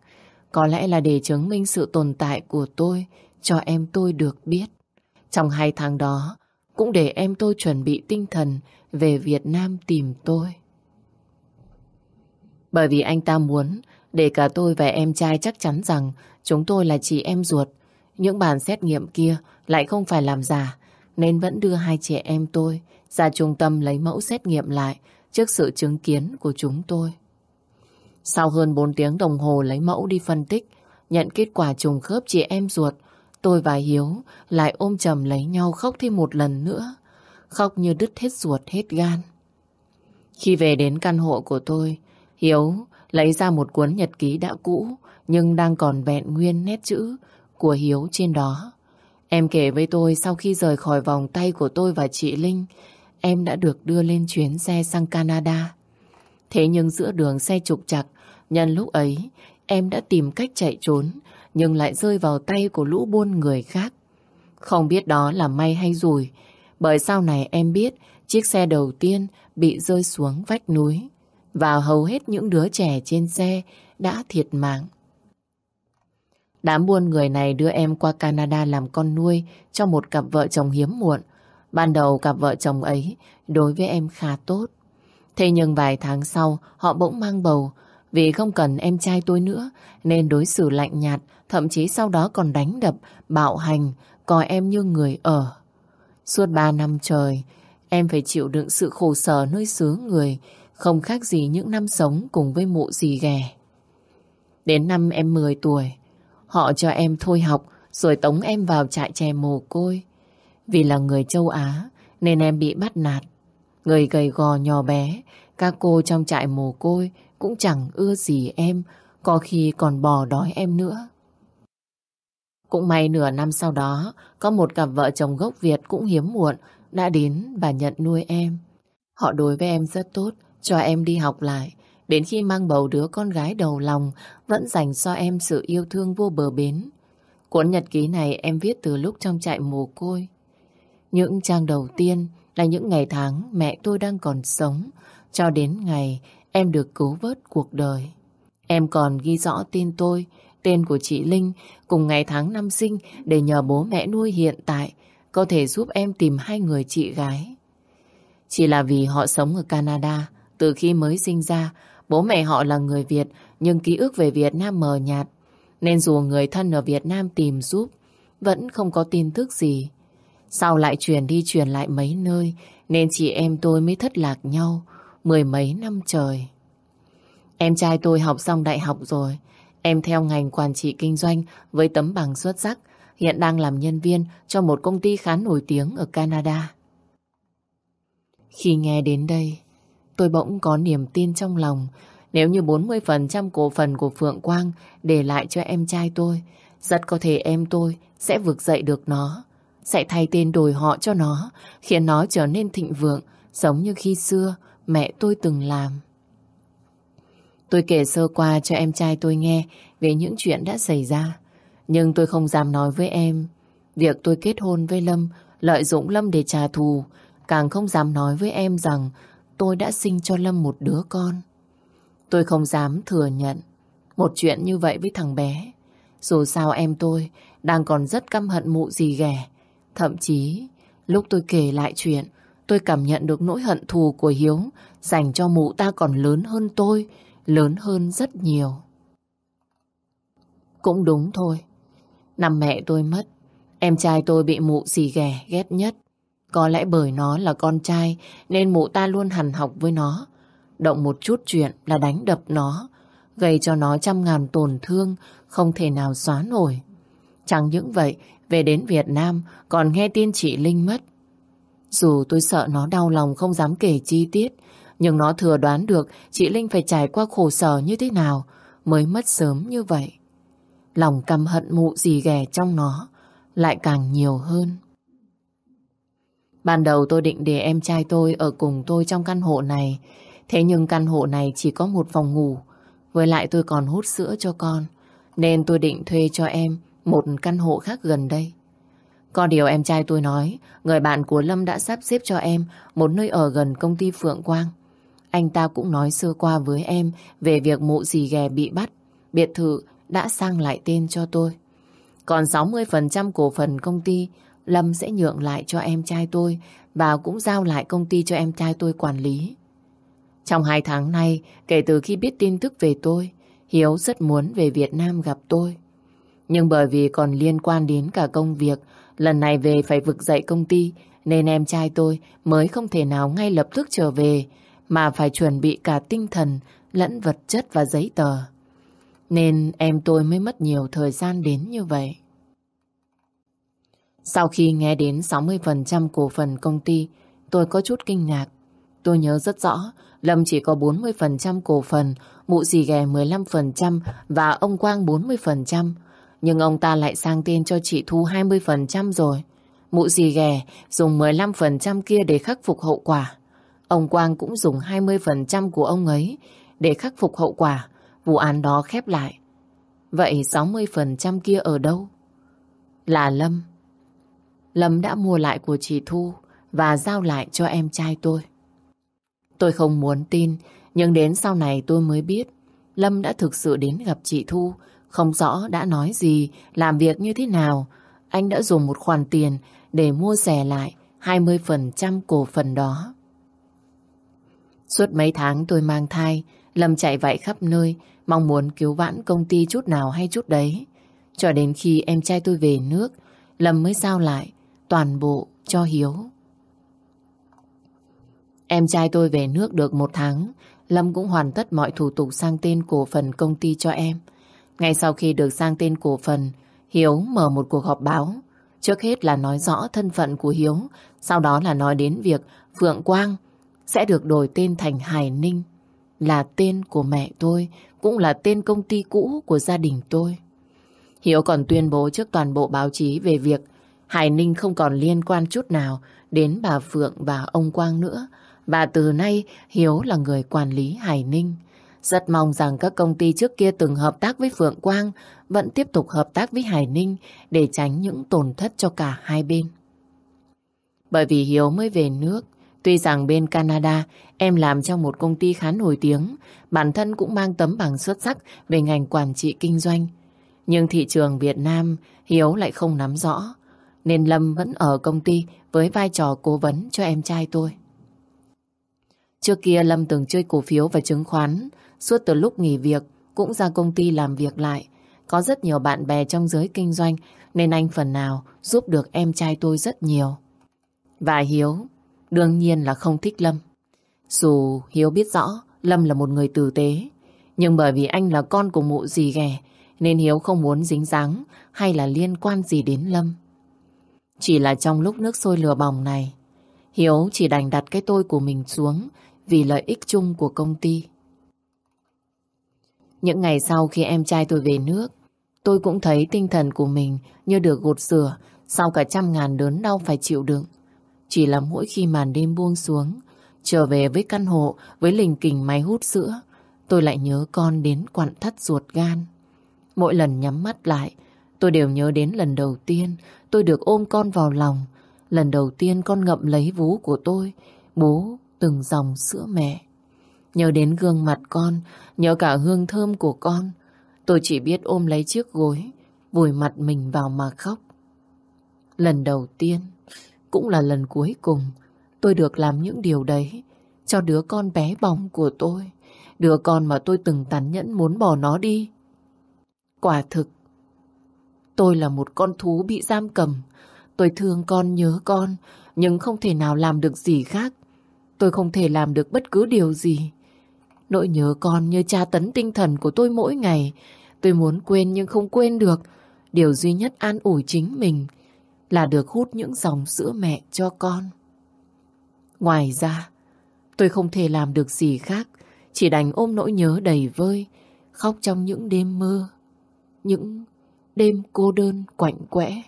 Có lẽ là để chứng minh sự tồn tại của tôi cho em tôi được biết. Trong hai tháng đó, cũng để em tôi chuẩn bị tinh thần về Việt Nam tìm tôi. Bởi vì anh ta muốn để cả tôi và em trai chắc chắn rằng chúng tôi là chị em ruột, những bản xét nghiệm kia lại không phải làm giả, nên vẫn đưa hai chị em tôi ra trung tâm lấy mẫu xét nghiệm lại trước sự chứng kiến của chúng tôi. Sau hơn 4 tiếng đồng hồ lấy mẫu đi phân tích, nhận kết quả trùng khớp chị em ruột, tôi và Hiếu lại ôm chầm lấy nhau khóc thêm một lần nữa. Khóc như đứt hết ruột hết gan. Khi về đến căn hộ của tôi, Hiếu lấy ra một cuốn nhật ký đã cũ nhưng đang còn vẹn nguyên nét chữ của Hiếu trên đó. Em kể với tôi sau khi rời khỏi vòng tay của tôi và chị Linh, em đã được đưa lên chuyến xe sang Canada. Thế nhưng giữa đường xe trục chặt, nhân lúc ấy em đã tìm cách chạy trốn nhưng lại rơi vào tay của lũ buôn người khác. Không biết đó là may hay rủi, bởi sau này em biết chiếc xe đầu tiên bị rơi xuống vách núi và hầu hết những đứa trẻ trên xe đã thiệt mạng. Đám buôn người này đưa em qua Canada làm con nuôi cho một cặp vợ chồng hiếm muộn. Ban đầu cặp vợ chồng ấy đối với em khá tốt. Thế nhưng vài tháng sau họ bỗng mang bầu vì không cần em trai tôi nữa nên đối xử lạnh nhạt thậm chí sau đó còn đánh đập, bạo hành coi em như người ở. Suốt ba năm trời em phải chịu đựng sự khổ sở nơi xứ người không khác gì những năm sống cùng với mụ dì ghẻ. Đến năm em 10 tuổi Họ cho em thôi học rồi tống em vào trại trẻ mồ côi. Vì là người châu Á nên em bị bắt nạt. Người gầy gò nhỏ bé, các cô trong trại mồ côi cũng chẳng ưa gì em, có khi còn bò đói em nữa. Cũng may nửa năm sau đó, có một cặp vợ chồng gốc Việt cũng hiếm muộn đã đến và nhận nuôi em. Họ đối với em rất tốt, cho em đi học lại. Đến khi mang bầu đứa con gái đầu lòng vẫn dành cho em sự yêu thương vô bờ bến. Cuốn nhật ký này em viết từ lúc trong trại mồ côi. Những trang đầu tiên là những ngày tháng mẹ tôi đang còn sống, cho đến ngày em được cứu vớt cuộc đời. Em còn ghi rõ tên tôi, tên của chị Linh, cùng ngày tháng năm sinh để nhờ bố mẹ nuôi hiện tại có thể giúp em tìm hai người chị gái. Chỉ là vì họ sống ở Canada, từ khi mới sinh ra, Bố mẹ họ là người Việt nhưng ký ức về Việt Nam mờ nhạt. Nên dù người thân ở Việt Nam tìm giúp, vẫn không có tin tức gì. Sau lại chuyển đi chuyển lại mấy nơi nên chị em tôi mới thất lạc nhau mười mấy năm trời. Em trai tôi học xong đại học rồi. Em theo ngành quản trị kinh doanh với tấm bằng xuất sắc, hiện đang làm nhân viên cho một công ty khá nổi tiếng ở Canada. Khi nghe đến đây, tôi bỗng có niềm tin trong lòng. Nếu như 40% cổ phần của Phượng Quang để lại cho em trai tôi, rất có thể em tôi sẽ vực dậy được nó, sẽ thay tên đổi họ cho nó, khiến nó trở nên thịnh vượng, giống như khi xưa mẹ tôi từng làm. Tôi kể sơ qua cho em trai tôi nghe về những chuyện đã xảy ra, nhưng tôi không dám nói với em việc tôi kết hôn với Lâm, lợi dụng Lâm để trả thù, càng không dám nói với em rằng tôi đã sinh cho Lâm một đứa con. Tôi không dám thừa nhận một chuyện như vậy với thằng bé. Dù sao em tôi đang còn rất căm hận mụ gì ghẻ. Thậm chí, lúc tôi kể lại chuyện, tôi cảm nhận được nỗi hận thù của Hiếu dành cho mụ ta còn lớn hơn tôi, lớn hơn rất nhiều. Cũng đúng thôi. Năm mẹ tôi mất, em trai tôi bị mụ xì ghẻ ghét nhất. Có lẽ bởi nó là con trai nên mụ ta luôn hằn học với nó. Động một chút chuyện là đánh đập nó, gây cho nó trăm ngàn tổn thương không thể nào xóa nổi. Chẳng những vậy, về đến Việt Nam còn nghe tin chị Linh mất. Dù tôi sợ nó đau lòng không dám kể chi tiết, nhưng nó thừa đoán được chị Linh phải trải qua khổ sở như thế nào mới mất sớm như vậy. Lòng căm hận mụ gì ghẻ trong nó lại càng nhiều hơn. Ban đầu tôi định để em trai tôi ở cùng tôi trong căn hộ này. Thế nhưng căn hộ này chỉ có một phòng ngủ. Với lại tôi còn hút sữa cho con. Nên tôi định thuê cho em một căn hộ khác gần đây. Có điều em trai tôi nói, người bạn của Lâm đã sắp xếp cho em một nơi ở gần công ty Phượng Quang. Anh ta cũng nói sơ qua với em về việc mụ dì ghè bị bắt. Biệt thự đã sang lại tên cho tôi. Còn 60% cổ phần công ty Lâm sẽ nhượng lại cho em trai tôi và cũng giao lại công ty cho em trai tôi quản lý. Trong hai tháng nay, kể từ khi biết tin tức về tôi, Hiếu rất muốn về Việt Nam gặp tôi. Nhưng bởi vì còn liên quan đến cả công việc, lần này về phải vực dậy công ty, nên em trai tôi mới không thể nào ngay lập tức trở về, mà phải chuẩn bị cả tinh thần, lẫn vật chất và giấy tờ. Nên em tôi mới mất nhiều thời gian đến như vậy. Sau khi nghe đến 60% cổ phần công ty, tôi có chút kinh ngạc. Tôi nhớ rất rõ, Lâm chỉ có 40% cổ phần, mụ dì ghè 15% và ông Quang 40%. Nhưng ông ta lại sang tên cho chị Thu 20% rồi. Mụ dì ghè dùng 15% kia để khắc phục hậu quả. Ông Quang cũng dùng 20% của ông ấy để khắc phục hậu quả. Vụ án đó khép lại. Vậy 60% kia ở đâu? Là Lâm. Lâm đã mua lại của chị Thu và giao lại cho em trai tôi. Tôi không muốn tin, nhưng đến sau này tôi mới biết Lâm đã thực sự đến gặp chị Thu, không rõ đã nói gì, làm việc như thế nào. Anh đã dùng một khoản tiền để mua rẻ lại 20% cổ phần đó. Suốt mấy tháng tôi mang thai, Lâm chạy vậy khắp nơi, mong muốn cứu vãn công ty chút nào hay chút đấy. Cho đến khi em trai tôi về nước, Lâm mới giao lại toàn bộ cho Hiếu. Em trai tôi về nước được một tháng, Lâm cũng hoàn tất mọi thủ tục sang tên cổ phần công ty cho em. Ngay sau khi được sang tên cổ phần, Hiếu mở một cuộc họp báo. Trước hết là nói rõ thân phận của Hiếu, sau đó là nói đến việc Phượng Quang sẽ được đổi tên thành Hải Ninh, là tên của mẹ tôi, cũng là tên công ty cũ của gia đình tôi. Hiếu còn tuyên bố trước toàn bộ báo chí về việc Hải Ninh không còn liên quan chút nào đến bà Phượng và ông Quang nữa, và từ nay Hiếu là người quản lý Hải Ninh. Rất mong rằng các công ty trước kia từng hợp tác với Phượng Quang vẫn tiếp tục hợp tác với Hải Ninh để tránh những tổn thất cho cả hai bên. Bởi vì Hiếu mới về nước, tuy rằng bên Canada em làm trong một công ty khá nổi tiếng, bản thân cũng mang tấm bằng xuất sắc về ngành quản trị kinh doanh. Nhưng thị trường Việt Nam Hiếu lại không nắm rõ, nên Lâm vẫn ở công ty với vai trò cố vấn cho em trai tôi. Trước kia Lâm từng chơi cổ phiếu và chứng khoán, suốt từ lúc nghỉ việc cũng ra công ty làm việc lại. Có rất nhiều bạn bè trong giới kinh doanh nên anh phần nào giúp được em trai tôi rất nhiều. Và Hiếu đương nhiên là không thích Lâm. Dù Hiếu biết rõ Lâm là một người tử tế, nhưng bởi vì anh là con của mụ dì ghẻ nên Hiếu không muốn dính dáng hay là liên quan gì đến Lâm. Chỉ là trong lúc nước sôi lửa bỏng này, Hiếu chỉ đành đặt cái tôi của mình xuống vì lợi ích chung của công ty. Những ngày sau khi em trai tôi về nước, tôi cũng thấy tinh thần của mình như được gột rửa sau cả trăm ngàn đớn đau phải chịu đựng. Chỉ là mỗi khi màn đêm buông xuống, trở về với căn hộ với lình kình máy hút sữa, tôi lại nhớ con đến quặn thắt ruột gan. Mỗi lần nhắm mắt lại, tôi đều nhớ đến lần đầu tiên tôi được ôm con vào lòng. Lần đầu tiên con ngậm lấy vú của tôi, bố từng dòng sữa mẹ. Nhớ đến gương mặt con, nhớ cả hương thơm của con. Tôi chỉ biết ôm lấy chiếc gối, vùi mặt mình vào mà khóc. Lần đầu tiên, cũng là lần cuối cùng, tôi được làm những điều đấy cho đứa con bé bỏng của tôi. Đứa con mà tôi từng tàn nhẫn muốn bỏ nó đi. Quả thực, tôi là một con thú bị giam cầm. Tôi thương con nhớ con, nhưng không thể nào làm được gì khác. Tôi không thể làm được bất cứ điều gì. Nỗi nhớ con như tra tấn tinh thần của tôi mỗi ngày. Tôi muốn quên nhưng không quên được. Điều duy nhất an ủi chính mình là được hút những dòng sữa mẹ cho con. Ngoài ra, tôi không thể làm được gì khác, chỉ đành ôm nỗi nhớ đầy vơi, khóc trong những đêm mơ, những đêm cô đơn quạnh quẽ.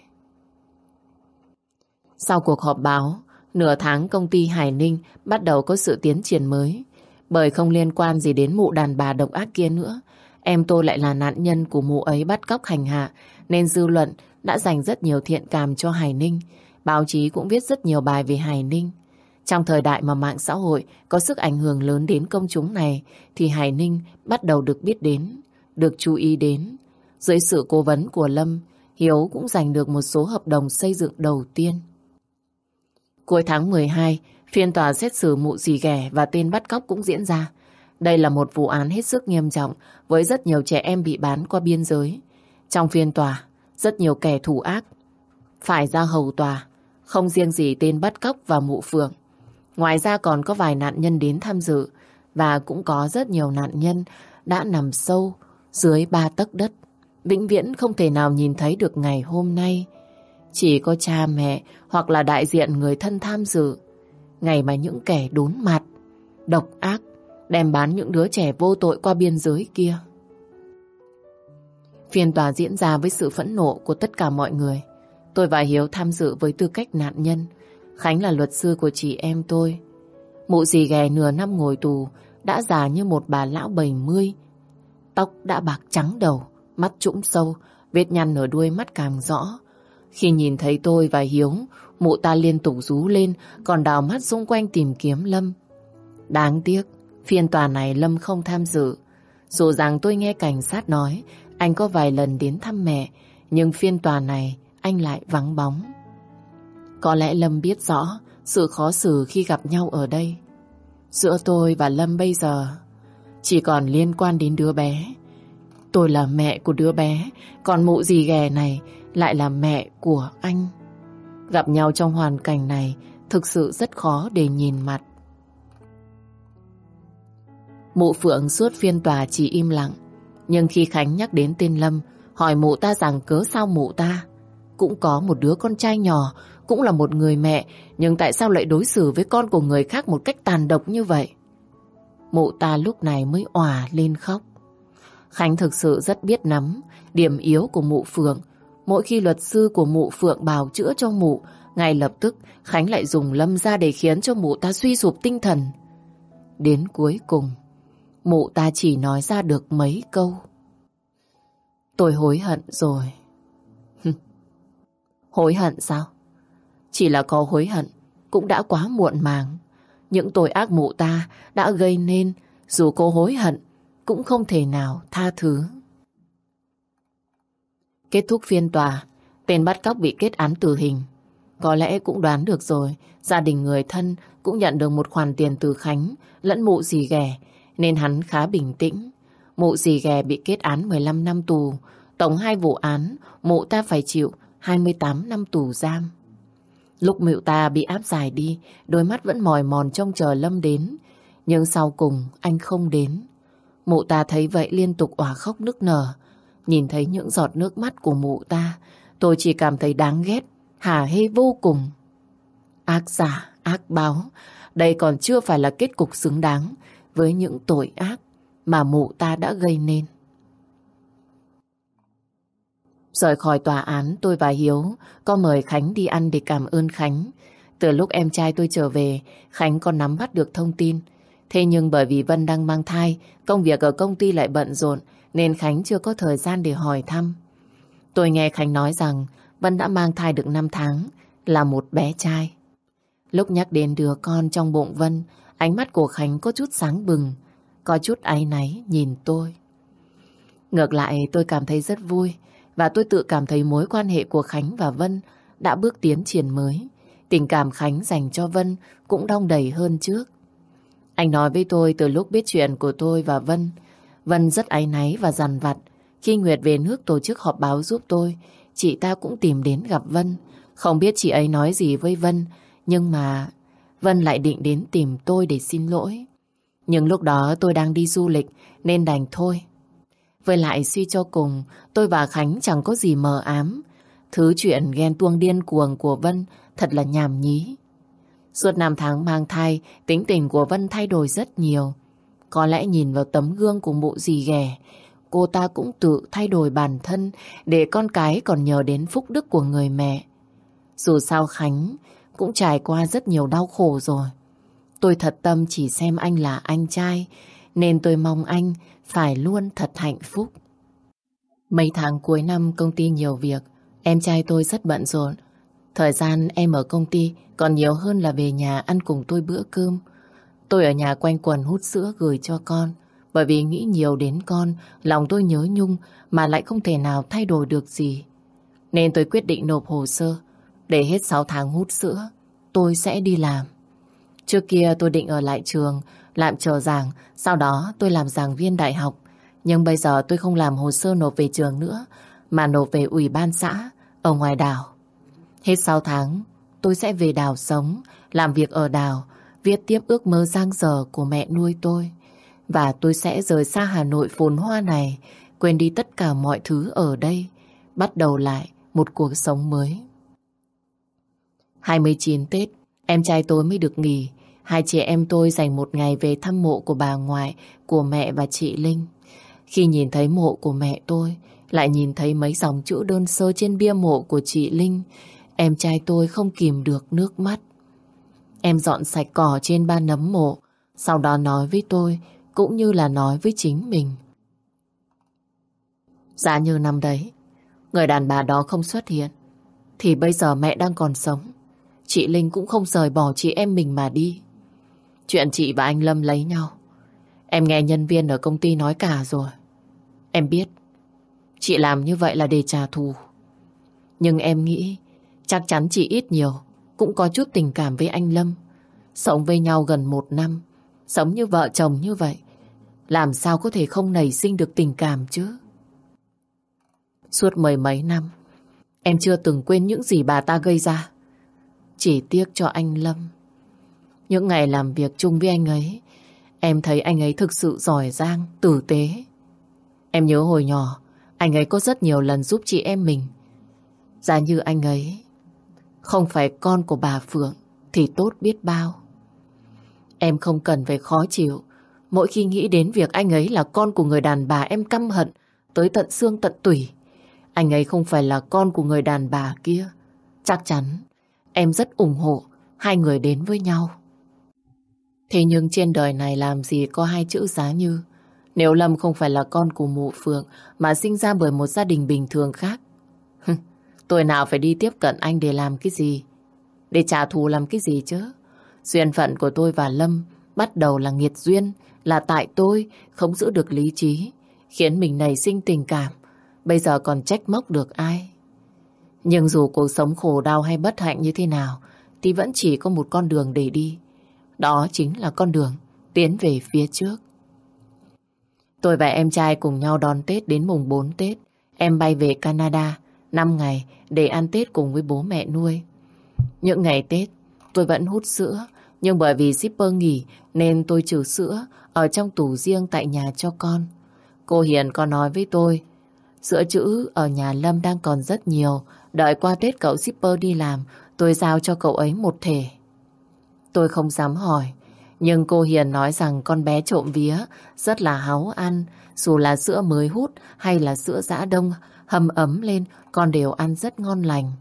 Sau cuộc họp báo, nửa tháng công ty Hải Ninh bắt đầu có sự tiến triển mới. Bởi không liên quan gì đến mụ đàn bà độc ác kia nữa, em tôi lại là nạn nhân của mụ ấy bắt cóc hành hạ, nên dư luận đã dành rất nhiều thiện cảm cho Hải Ninh. Báo chí cũng viết rất nhiều bài về Hải Ninh. Trong thời đại mà mạng xã hội có sức ảnh hưởng lớn đến công chúng này, thì Hải Ninh bắt đầu được biết đến, được chú ý đến. Dưới sự cố vấn của Lâm, Hiếu cũng giành được một số hợp đồng xây dựng đầu tiên. Cuối tháng 12, phiên tòa xét xử mụ dì ghẻ và tên bắt cóc cũng diễn ra. Đây là một vụ án hết sức nghiêm trọng với rất nhiều trẻ em bị bán qua biên giới. Trong phiên tòa, rất nhiều kẻ thủ ác phải ra hầu tòa, không riêng gì tên bắt cóc và mụ phượng. Ngoài ra còn có vài nạn nhân đến tham dự và cũng có rất nhiều nạn nhân đã nằm sâu dưới ba tấc đất. Vĩnh viễn không thể nào nhìn thấy được ngày hôm nay. Chỉ có cha mẹ hoặc là đại diện người thân tham dự. Ngày mà những kẻ đốn mặt, độc ác, đem bán những đứa trẻ vô tội qua biên giới kia. Phiên tòa diễn ra với sự phẫn nộ của tất cả mọi người. Tôi và Hiếu tham dự với tư cách nạn nhân. Khánh là luật sư của chị em tôi. Mụ dì ghè nửa năm ngồi tù, đã già như một bà lão 70. Tóc đã bạc trắng đầu, mắt trũng sâu, vết nhăn ở đuôi mắt càng rõ. Khi nhìn thấy tôi và Hiếu, mụ ta liên tục rú lên, còn đào mắt xung quanh tìm kiếm Lâm. Đáng tiếc, phiên tòa này Lâm không tham dự. Dù rằng tôi nghe cảnh sát nói, anh có vài lần đến thăm mẹ, nhưng phiên tòa này anh lại vắng bóng. Có lẽ Lâm biết rõ sự khó xử khi gặp nhau ở đây. Giữa tôi và Lâm bây giờ chỉ còn liên quan đến đứa bé. Tôi là mẹ của đứa bé, còn mụ gì ghẻ này lại là mẹ của anh. Gặp nhau trong hoàn cảnh này thực sự rất khó để nhìn mặt. Mụ Phượng suốt phiên tòa chỉ im lặng, nhưng khi Khánh nhắc đến tên Lâm, hỏi mụ ta rằng cớ sao mụ ta cũng có một đứa con trai nhỏ, cũng là một người mẹ, nhưng tại sao lại đối xử với con của người khác một cách tàn độc như vậy? Mụ ta lúc này mới òa lên khóc. Khánh thực sự rất biết nắm điểm yếu của mụ Phượng. Mỗi khi luật sư của mụ Phượng bào chữa cho mụ, ngay lập tức Khánh lại dùng lâm ra để khiến cho mụ ta suy sụp tinh thần. Đến cuối cùng, mụ ta chỉ nói ra được mấy câu. Tôi hối hận rồi. Hối hận sao? Chỉ là có hối hận cũng đã quá muộn màng. Những tội ác mụ ta đã gây nên dù cô hối hận cũng không thể nào tha thứ. Kết thúc phiên tòa, tên bắt cóc bị kết án tử hình. Có lẽ cũng đoán được rồi, gia đình người thân cũng nhận được một khoản tiền từ Khánh lẫn mụ dì ghẻ, nên hắn khá bình tĩnh. Mụ dì ghẻ bị kết án 15 năm tù, tổng hai vụ án, mụ ta phải chịu 28 năm tù giam. Lúc mụ ta bị áp giải đi, đôi mắt vẫn mỏi mòn trông chờ Lâm đến. Nhưng sau cùng anh không đến. Mụ ta thấy vậy liên tục òa khóc nức nở. Nhìn thấy những giọt nước mắt của mụ ta, tôi chỉ cảm thấy đáng ghét, hả hê vô cùng. Ác giả, ác báo, đây còn chưa phải là kết cục xứng đáng với những tội ác mà mụ ta đã gây nên. Rời khỏi tòa án, tôi và Hiếu có mời Khánh đi ăn để cảm ơn Khánh. Từ lúc em trai tôi trở về, Khánh còn nắm bắt được thông tin. Thế nhưng bởi vì Vân đang mang thai, công việc ở công ty lại bận rộn, nên Khánh chưa có thời gian để hỏi thăm. Tôi nghe Khánh nói rằng Vân đã mang thai được 5 tháng, là một bé trai. Lúc nhắc đến đứa con trong bụng Vân, ánh mắt của Khánh có chút sáng bừng, có chút áy náy nhìn tôi. Ngược lại tôi cảm thấy rất vui và tôi tự cảm thấy mối quan hệ của Khánh và Vân đã bước tiến triển mới. Tình cảm Khánh dành cho Vân cũng đong đầy hơn trước. Anh nói với tôi từ lúc biết chuyện của tôi và Vân. Vân rất áy náy và dằn vặt. Khi Nguyệt về nước tổ chức họp báo giúp tôi, chị ta cũng tìm đến gặp Vân. Không biết chị ấy nói gì với Vân, nhưng mà Vân lại định đến tìm tôi để xin lỗi. Nhưng lúc đó tôi đang đi du lịch nên đành thôi. Với lại suy cho cùng, tôi và Khánh chẳng có gì mờ ám. Thứ chuyện ghen tuông điên cuồng của Vân thật là nhàm nhí. Suốt năm tháng mang thai, tính tình của Vân thay đổi rất nhiều. Có lẽ nhìn vào tấm gương của mụ dì ghẻ, cô ta cũng tự thay đổi bản thân để con cái còn nhờ đến phúc đức của người mẹ. Dù sao Khánh cũng trải qua rất nhiều đau khổ rồi. Tôi thật tâm chỉ xem anh là anh trai, nên tôi mong anh phải luôn thật hạnh phúc. Mấy tháng cuối năm công ty nhiều việc, em trai tôi rất bận rộn. Thời gian em ở công ty còn nhiều hơn là về nhà ăn cùng tôi bữa cơm. Tôi ở nhà quanh quần hút sữa gửi cho con. Bởi vì nghĩ nhiều đến con, lòng tôi nhớ nhung mà lại không thể nào thay đổi được gì. Nên tôi quyết định nộp hồ sơ. Để hết 6 tháng hút sữa, tôi sẽ đi làm. Trước kia tôi định ở lại trường, làm trò giảng, sau đó tôi làm giảng viên đại học. Nhưng bây giờ tôi không làm hồ sơ nộp về trường nữa, mà nộp về ủy ban xã ở ngoài đảo. Hết 6 tháng, tôi sẽ về đảo sống, làm việc ở đảo, viết tiếp ước mơ giang dở của mẹ nuôi tôi. Và tôi sẽ rời xa Hà Nội phồn hoa này, quên đi tất cả mọi thứ ở đây, bắt đầu lại một cuộc sống mới. 29 Tết, em trai tôi mới được nghỉ. Hai chị em tôi dành một ngày về thăm mộ của bà ngoại, của mẹ và chị Linh. Khi nhìn thấy mộ của mẹ tôi, lại nhìn thấy mấy dòng chữ đơn sơ trên bia mộ của chị Linh, em trai tôi không kìm được nước mắt. Em dọn sạch cỏ trên ba nấm mộ, sau đó nói với tôi, cũng như là nói với chính mình. Giá như năm đấy, người đàn bà đó không xuất hiện, thì bây giờ mẹ đang còn sống. Chị Linh cũng không rời bỏ chị em mình mà đi. Chuyện chị và anh Lâm lấy nhau, em nghe nhân viên ở công ty nói cả rồi. Em biết, chị làm như vậy là để trả thù. Nhưng em nghĩ, chắc chắn chị ít nhiều cũng có chút tình cảm với anh Lâm. Sống với nhau gần một năm, sống như vợ chồng như vậy, làm sao có thể không nảy sinh được tình cảm chứ? Suốt mười mấy năm, em chưa từng quên những gì bà ta gây ra. Chỉ tiếc cho anh Lâm. Những ngày làm việc chung với anh ấy, em thấy anh ấy thực sự giỏi giang, tử tế. Em nhớ hồi nhỏ, anh ấy có rất nhiều lần giúp chị em mình. Giả như anh ấy không phải con của bà Phượng thì tốt biết bao. Em không cần phải khó chịu mỗi khi nghĩ đến việc anh ấy là con của người đàn bà em căm hận, tới tận xương tận tủy. Anh ấy không phải là con của người đàn bà kia. Chắc chắn, em rất ủng hộ hai người đến với nhau. Thế nhưng trên đời này làm gì có hai chữ giá như nếu Lâm không phải là con của mụ Phượng mà sinh ra bởi một gia đình bình thường khác. Tôi nào phải đi tiếp cận anh để làm cái gì? Để trả thù làm cái gì chứ? Duyên phận của tôi và Lâm bắt đầu là nghiệt duyên, là tại tôi không giữ được lý trí, khiến mình nảy sinh tình cảm. Bây giờ còn trách móc được ai? Nhưng dù cuộc sống khổ đau hay bất hạnh như thế nào, thì vẫn chỉ có một con đường để đi. Đó chính là con đường tiến về phía trước. Tôi và em trai cùng nhau đón Tết đến mùng 4 Tết. Em bay về Canada 5 ngày để ăn Tết cùng với bố mẹ nuôi. Những ngày Tết, tôi vẫn hút sữa, nhưng bởi vì shipper nghỉ nên tôi trừ sữa ở trong tủ riêng tại nhà cho con. Cô Hiền có nói với tôi, sữa chữ ở nhà Lâm đang còn rất nhiều, đợi qua Tết cậu shipper đi làm, tôi giao cho cậu ấy một thể. Tôi không dám hỏi, nhưng cô Hiền nói rằng con bé trộm vía rất là háu ăn, dù là sữa mới hút hay là sữa giã đông, hầm ấm lên, con đều ăn rất ngon lành.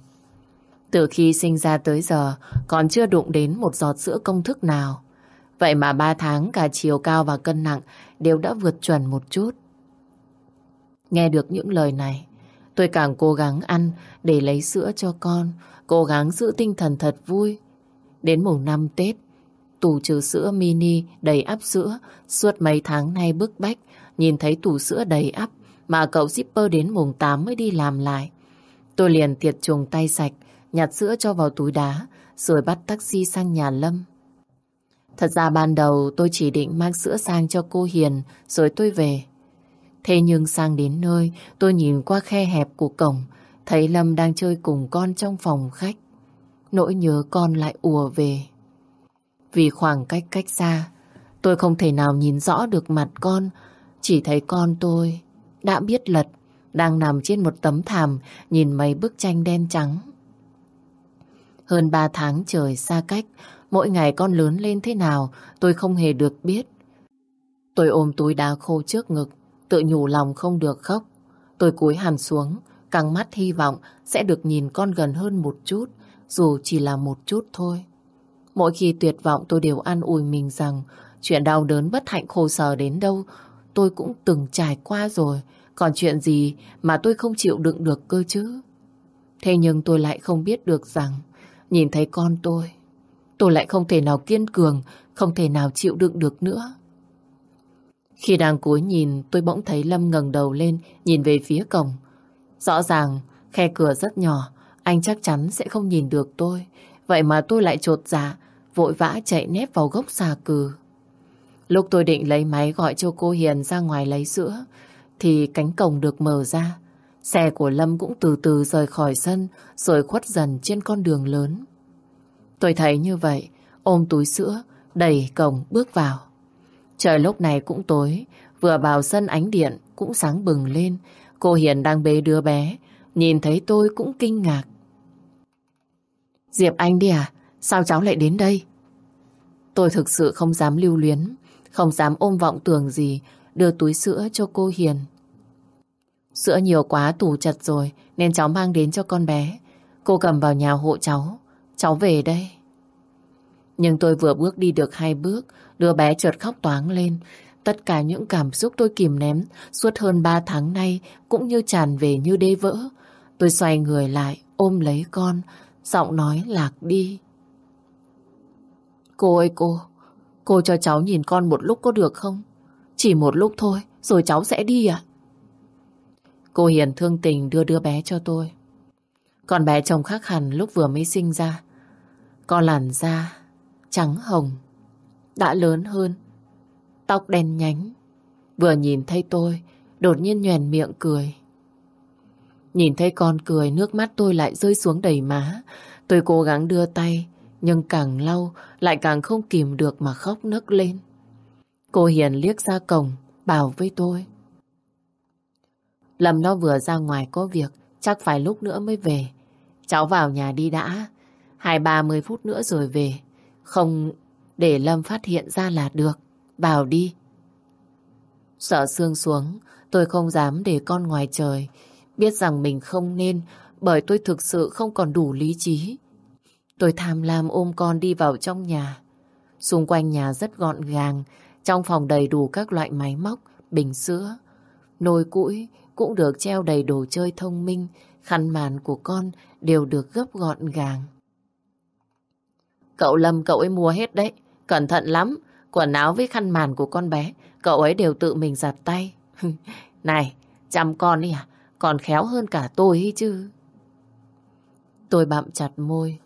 Từ khi sinh ra tới giờ, còn chưa đụng đến một giọt sữa công thức nào. Vậy mà ba tháng cả chiều cao và cân nặng đều đã vượt chuẩn một chút. Nghe được những lời này, tôi càng cố gắng ăn để lấy sữa cho con, cố gắng giữ tinh thần thật vui. Đến mùng năm Tết, tủ trừ sữa mini đầy áp sữa, suốt mấy tháng nay bức bách, nhìn thấy tủ sữa đầy áp mà cậu shipper đến mùng 8 mới đi làm lại. Tôi liền tiệt trùng tay sạch, nhặt sữa cho vào túi đá, rồi bắt taxi sang nhà Lâm. Thật ra ban đầu tôi chỉ định mang sữa sang cho cô Hiền, rồi tôi về. Thế nhưng sang đến nơi, tôi nhìn qua khe hẹp của cổng, thấy Lâm đang chơi cùng con trong phòng khách. Nỗi nhớ con lại ùa về. Vì khoảng cách cách xa, tôi không thể nào nhìn rõ được mặt con, chỉ thấy con tôi đã biết lật, đang nằm trên một tấm thảm nhìn mấy bức tranh đen trắng. Hơn ba tháng trời xa cách, mỗi ngày con lớn lên thế nào tôi không hề được biết. Tôi ôm túi đá khô trước ngực, tự nhủ lòng không được khóc. Tôi cúi hẳn xuống, căng mắt hy vọng sẽ được nhìn con gần hơn một chút, dù chỉ là một chút thôi. Mỗi khi tuyệt vọng tôi đều an ủi mình rằng chuyện đau đớn bất hạnh khổ sở đến đâu tôi cũng từng trải qua rồi. Còn chuyện gì mà tôi không chịu đựng được cơ chứ? Thế nhưng tôi lại không biết được rằng nhìn thấy con tôi, tôi lại không thể nào kiên cường, không thể nào chịu đựng được nữa. Khi đang cúi nhìn, tôi bỗng thấy Lâm ngẩng đầu lên, nhìn về phía cổng. Rõ ràng, khe cửa rất nhỏ, anh chắc chắn sẽ không nhìn được tôi. Vậy mà tôi lại trột dạ, vội vã chạy nép vào gốc xà cừ. Lúc tôi định lấy máy gọi cho cô Hiền ra ngoài lấy sữa, thì cánh cổng được mở ra. Xe của Lâm cũng từ từ rời khỏi sân rồi khuất dần trên con đường lớn. Tôi thấy như vậy, ôm túi sữa, đẩy cổng bước vào. Trời lúc này cũng tối, vừa vào sân ánh điện cũng sáng bừng lên. Cô Hiền đang bế đứa bé, nhìn thấy tôi cũng kinh ngạc. Diệp Anh đi à? Sao cháu lại đến đây? Tôi thực sự không dám lưu luyến, không dám ôm vọng tưởng gì, đưa túi sữa cho cô Hiền. Sữa nhiều quá tủ chật rồi, nên cháu mang đến cho con bé. Cô cầm vào nhà hộ cháu, cháu về đây. Nhưng tôi vừa bước đi được hai bước, đứa bé chợt khóc toáng lên. Tất cả những cảm xúc tôi kìm ném suốt hơn ba tháng nay cũng như tràn về như đê vỡ. Tôi xoay người lại, ôm lấy con, giọng nói lạc đi. Cô ơi cô, cô cho cháu nhìn con một lúc có được không? Chỉ một lúc thôi, rồi cháu sẽ đi ạ. Cô Hiền thương tình đưa đứa bé cho tôi. Con bé trông khác hẳn lúc vừa mới sinh ra. Con làn da trắng hồng, đã lớn hơn, tóc đen nhánh. Vừa nhìn thấy tôi, đột nhiên nhoèn miệng cười. Nhìn thấy con cười, nước mắt tôi lại rơi xuống đầy má. Tôi cố gắng đưa tay, nhưng càng lau, lại càng không kìm được mà khóc nức lên. Cô Hiền liếc ra cổng, bảo với tôi. Lâm nó vừa ra ngoài có việc, chắc phải lúc nữa mới về. Cháu vào nhà đi đã, hai ba mươi phút nữa rồi về. Không để Lâm phát hiện ra là được. Vào đi. Sợ xương xuống, tôi không dám để con ngoài trời. Biết rằng mình không nên, bởi tôi thực sự không còn đủ lý trí. Tôi tham lam ôm con đi vào trong nhà. Xung quanh nhà rất gọn gàng, trong phòng đầy đủ các loại máy móc, bình sữa. Nồi củi cũng được treo đầy đồ chơi thông minh, khăn màn của con đều được gấp gọn gàng. Cậu Lâm cậu ấy mua hết đấy, cẩn thận lắm. Quần áo với khăn màn của con bé, cậu ấy đều tự mình giặt tay. Này, chăm con đi à, còn khéo hơn cả tôi ấy chứ. Tôi bạm chặt môi,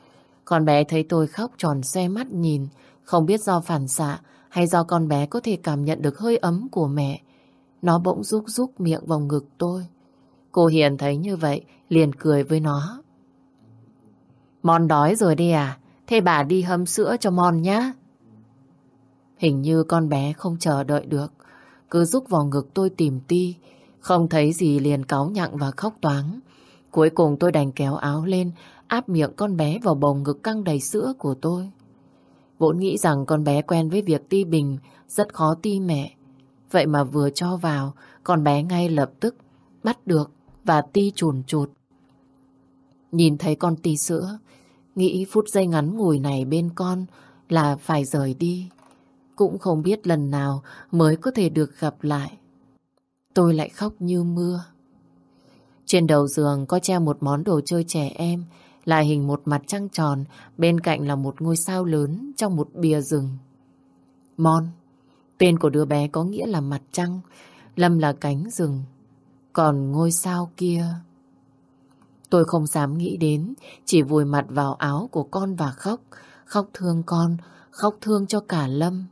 con bé thấy tôi khóc tròn xe mắt nhìn, không biết do phản xạ hay do con bé có thể cảm nhận được hơi ấm của mẹ. Nó bỗng rúc rúc miệng vào ngực tôi. Cô Hiền thấy như vậy, liền cười với nó. Mon đói rồi đi à? Thế bà đi hâm sữa cho Mon nhá. Hình như con bé không chờ đợi được. Cứ rúc vào ngực tôi tìm ti. Không thấy gì liền cáu nhặng và khóc toáng. Cuối cùng tôi đành kéo áo lên, áp miệng con bé vào bầu ngực căng đầy sữa của tôi. Vốn nghĩ rằng con bé quen với việc ti bình, rất khó ti mẹ. Vậy mà vừa cho vào, con bé ngay lập tức bắt được và ti chùn chụt. Nhìn thấy con ti sữa, nghĩ phút giây ngắn ngủi này bên con là phải rời đi. Cũng không biết lần nào mới có thể được gặp lại. Tôi lại khóc như mưa. Trên đầu giường có treo một món đồ chơi trẻ em là hình một mặt trăng tròn, bên cạnh là một ngôi sao lớn trong một bìa rừng. Mon, tên của đứa bé có nghĩa là mặt trăng, Lâm là cánh rừng, còn ngôi sao kia... Tôi không dám nghĩ đến, chỉ vùi mặt vào áo của con và khóc, khóc thương con, khóc thương cho cả Lâm.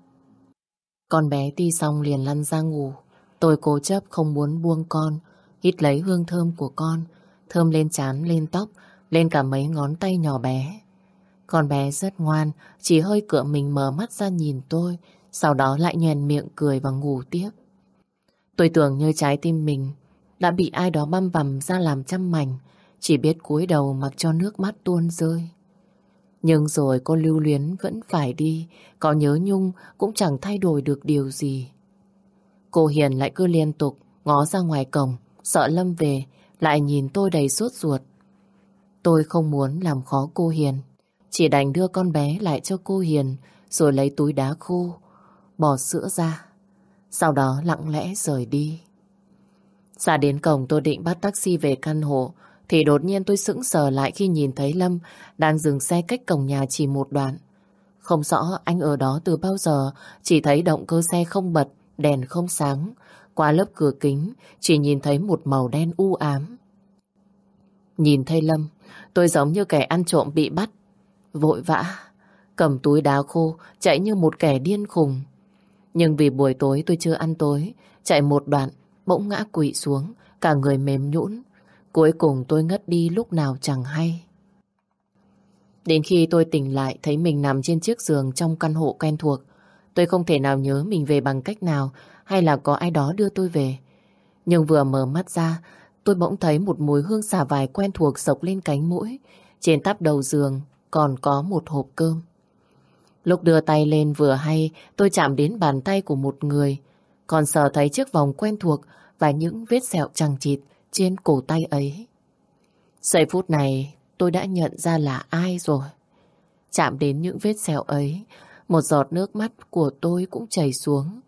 Con bé ti xong liền lăn ra ngủ, tôi cố chấp không muốn buông con, hít lấy hương thơm của con, thơm lên trán, lên tóc, lên cả mấy ngón tay nhỏ bé. Con bé rất ngoan, chỉ hơi cựa mình mở mắt ra nhìn tôi, sau đó lại nhoèn miệng cười và ngủ tiếp. Tôi tưởng như trái tim mình đã bị ai đó băm vằm ra làm trăm mảnh, chỉ biết cúi đầu mặc cho nước mắt tuôn rơi. Nhưng rồi cô lưu luyến vẫn phải đi, có nhớ nhung cũng chẳng thay đổi được điều gì. Cô Hiền lại cứ liên tục ngó ra ngoài cổng, sợ Lâm về, lại nhìn tôi đầy sốt ruột. Tôi không muốn làm khó cô Hiền, chỉ đành đưa con bé lại cho cô Hiền, rồi lấy túi đá khô, bỏ sữa ra. Sau đó lặng lẽ rời đi. Ra đến cổng tôi định bắt taxi về căn hộ, thì đột nhiên tôi sững sờ lại khi nhìn thấy Lâm đang dừng xe cách cổng nhà chỉ một đoạn. Không rõ anh ở đó từ bao giờ, chỉ thấy động cơ xe không bật, đèn không sáng. Qua lớp cửa kính, chỉ nhìn thấy một màu đen u ám. Nhìn thấy Lâm, tôi giống như kẻ ăn trộm bị bắt. Vội vã, cầm túi đá khô, chạy như một kẻ điên khùng. Nhưng vì buổi tối tôi chưa ăn tối, chạy một đoạn, bỗng ngã quỵ xuống, cả người mềm nhũn. Cuối cùng tôi ngất đi lúc nào chẳng hay. Đến khi tôi tỉnh lại thấy mình nằm trên chiếc giường trong căn hộ quen thuộc. Tôi không thể nào nhớ mình về bằng cách nào hay là có ai đó đưa tôi về. Nhưng vừa mở mắt ra, tôi bỗng thấy một mùi hương xả vải quen thuộc sộc lên cánh mũi. Trên tắp đầu giường còn có một hộp cơm. Lúc đưa tay lên vừa hay, tôi chạm đến bàn tay của một người, còn sờ thấy chiếc vòng quen thuộc và những vết sẹo chằng chịt trên cổ tay ấy. Giây phút này, tôi đã nhận ra là ai rồi. Chạm đến những vết sẹo ấy, một giọt nước mắt của tôi cũng chảy xuống.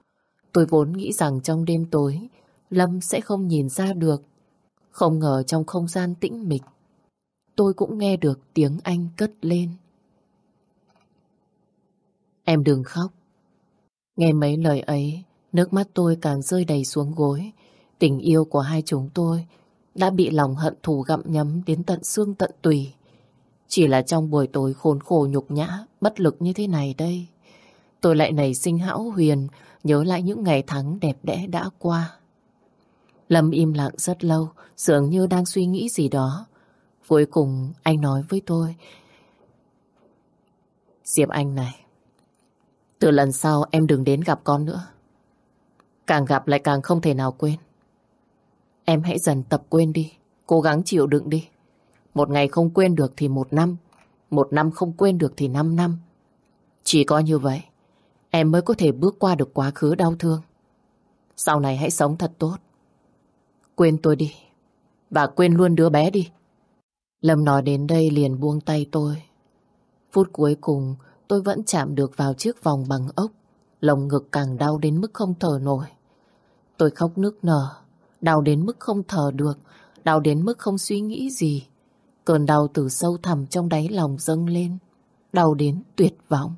Tôi vốn nghĩ rằng trong đêm tối, Lâm sẽ không nhìn ra được. Không ngờ trong không gian tĩnh mịch, tôi cũng nghe được tiếng anh cất lên. Em đừng khóc. Nghe mấy lời ấy, nước mắt tôi càng rơi đầy xuống gối. Tình yêu của hai chúng tôi đã bị lòng hận thù gặm nhấm đến tận xương tận tùy. Chỉ là trong buổi tối khốn khổ nhục nhã, bất lực như thế này đây. Tôi lại nảy sinh hão huyền, nhớ lại những ngày tháng đẹp đẽ đã qua. Lâm im lặng rất lâu, dường như đang suy nghĩ gì đó. Cuối cùng anh nói với tôi, Diệp Anh này, từ lần sau em đừng đến gặp con nữa. Càng gặp lại càng không thể nào quên. Em hãy dần tập quên đi, cố gắng chịu đựng đi. Một ngày không quên được thì một năm, một năm không quên được thì năm năm. Chỉ có như vậy, em mới có thể bước qua được quá khứ đau thương. Sau này hãy sống thật tốt. Quên tôi đi, và quên luôn đứa bé đi. Lâm nói đến đây liền buông tay tôi. Phút cuối cùng, tôi vẫn chạm được vào chiếc vòng bằng ốc. Lồng ngực càng đau đến mức không thở nổi. Tôi khóc nức nở, đau đến mức không thở được, đau đến mức không suy nghĩ gì. Cơn đau từ sâu thẳm trong đáy lòng dâng lên, đau đến tuyệt vọng.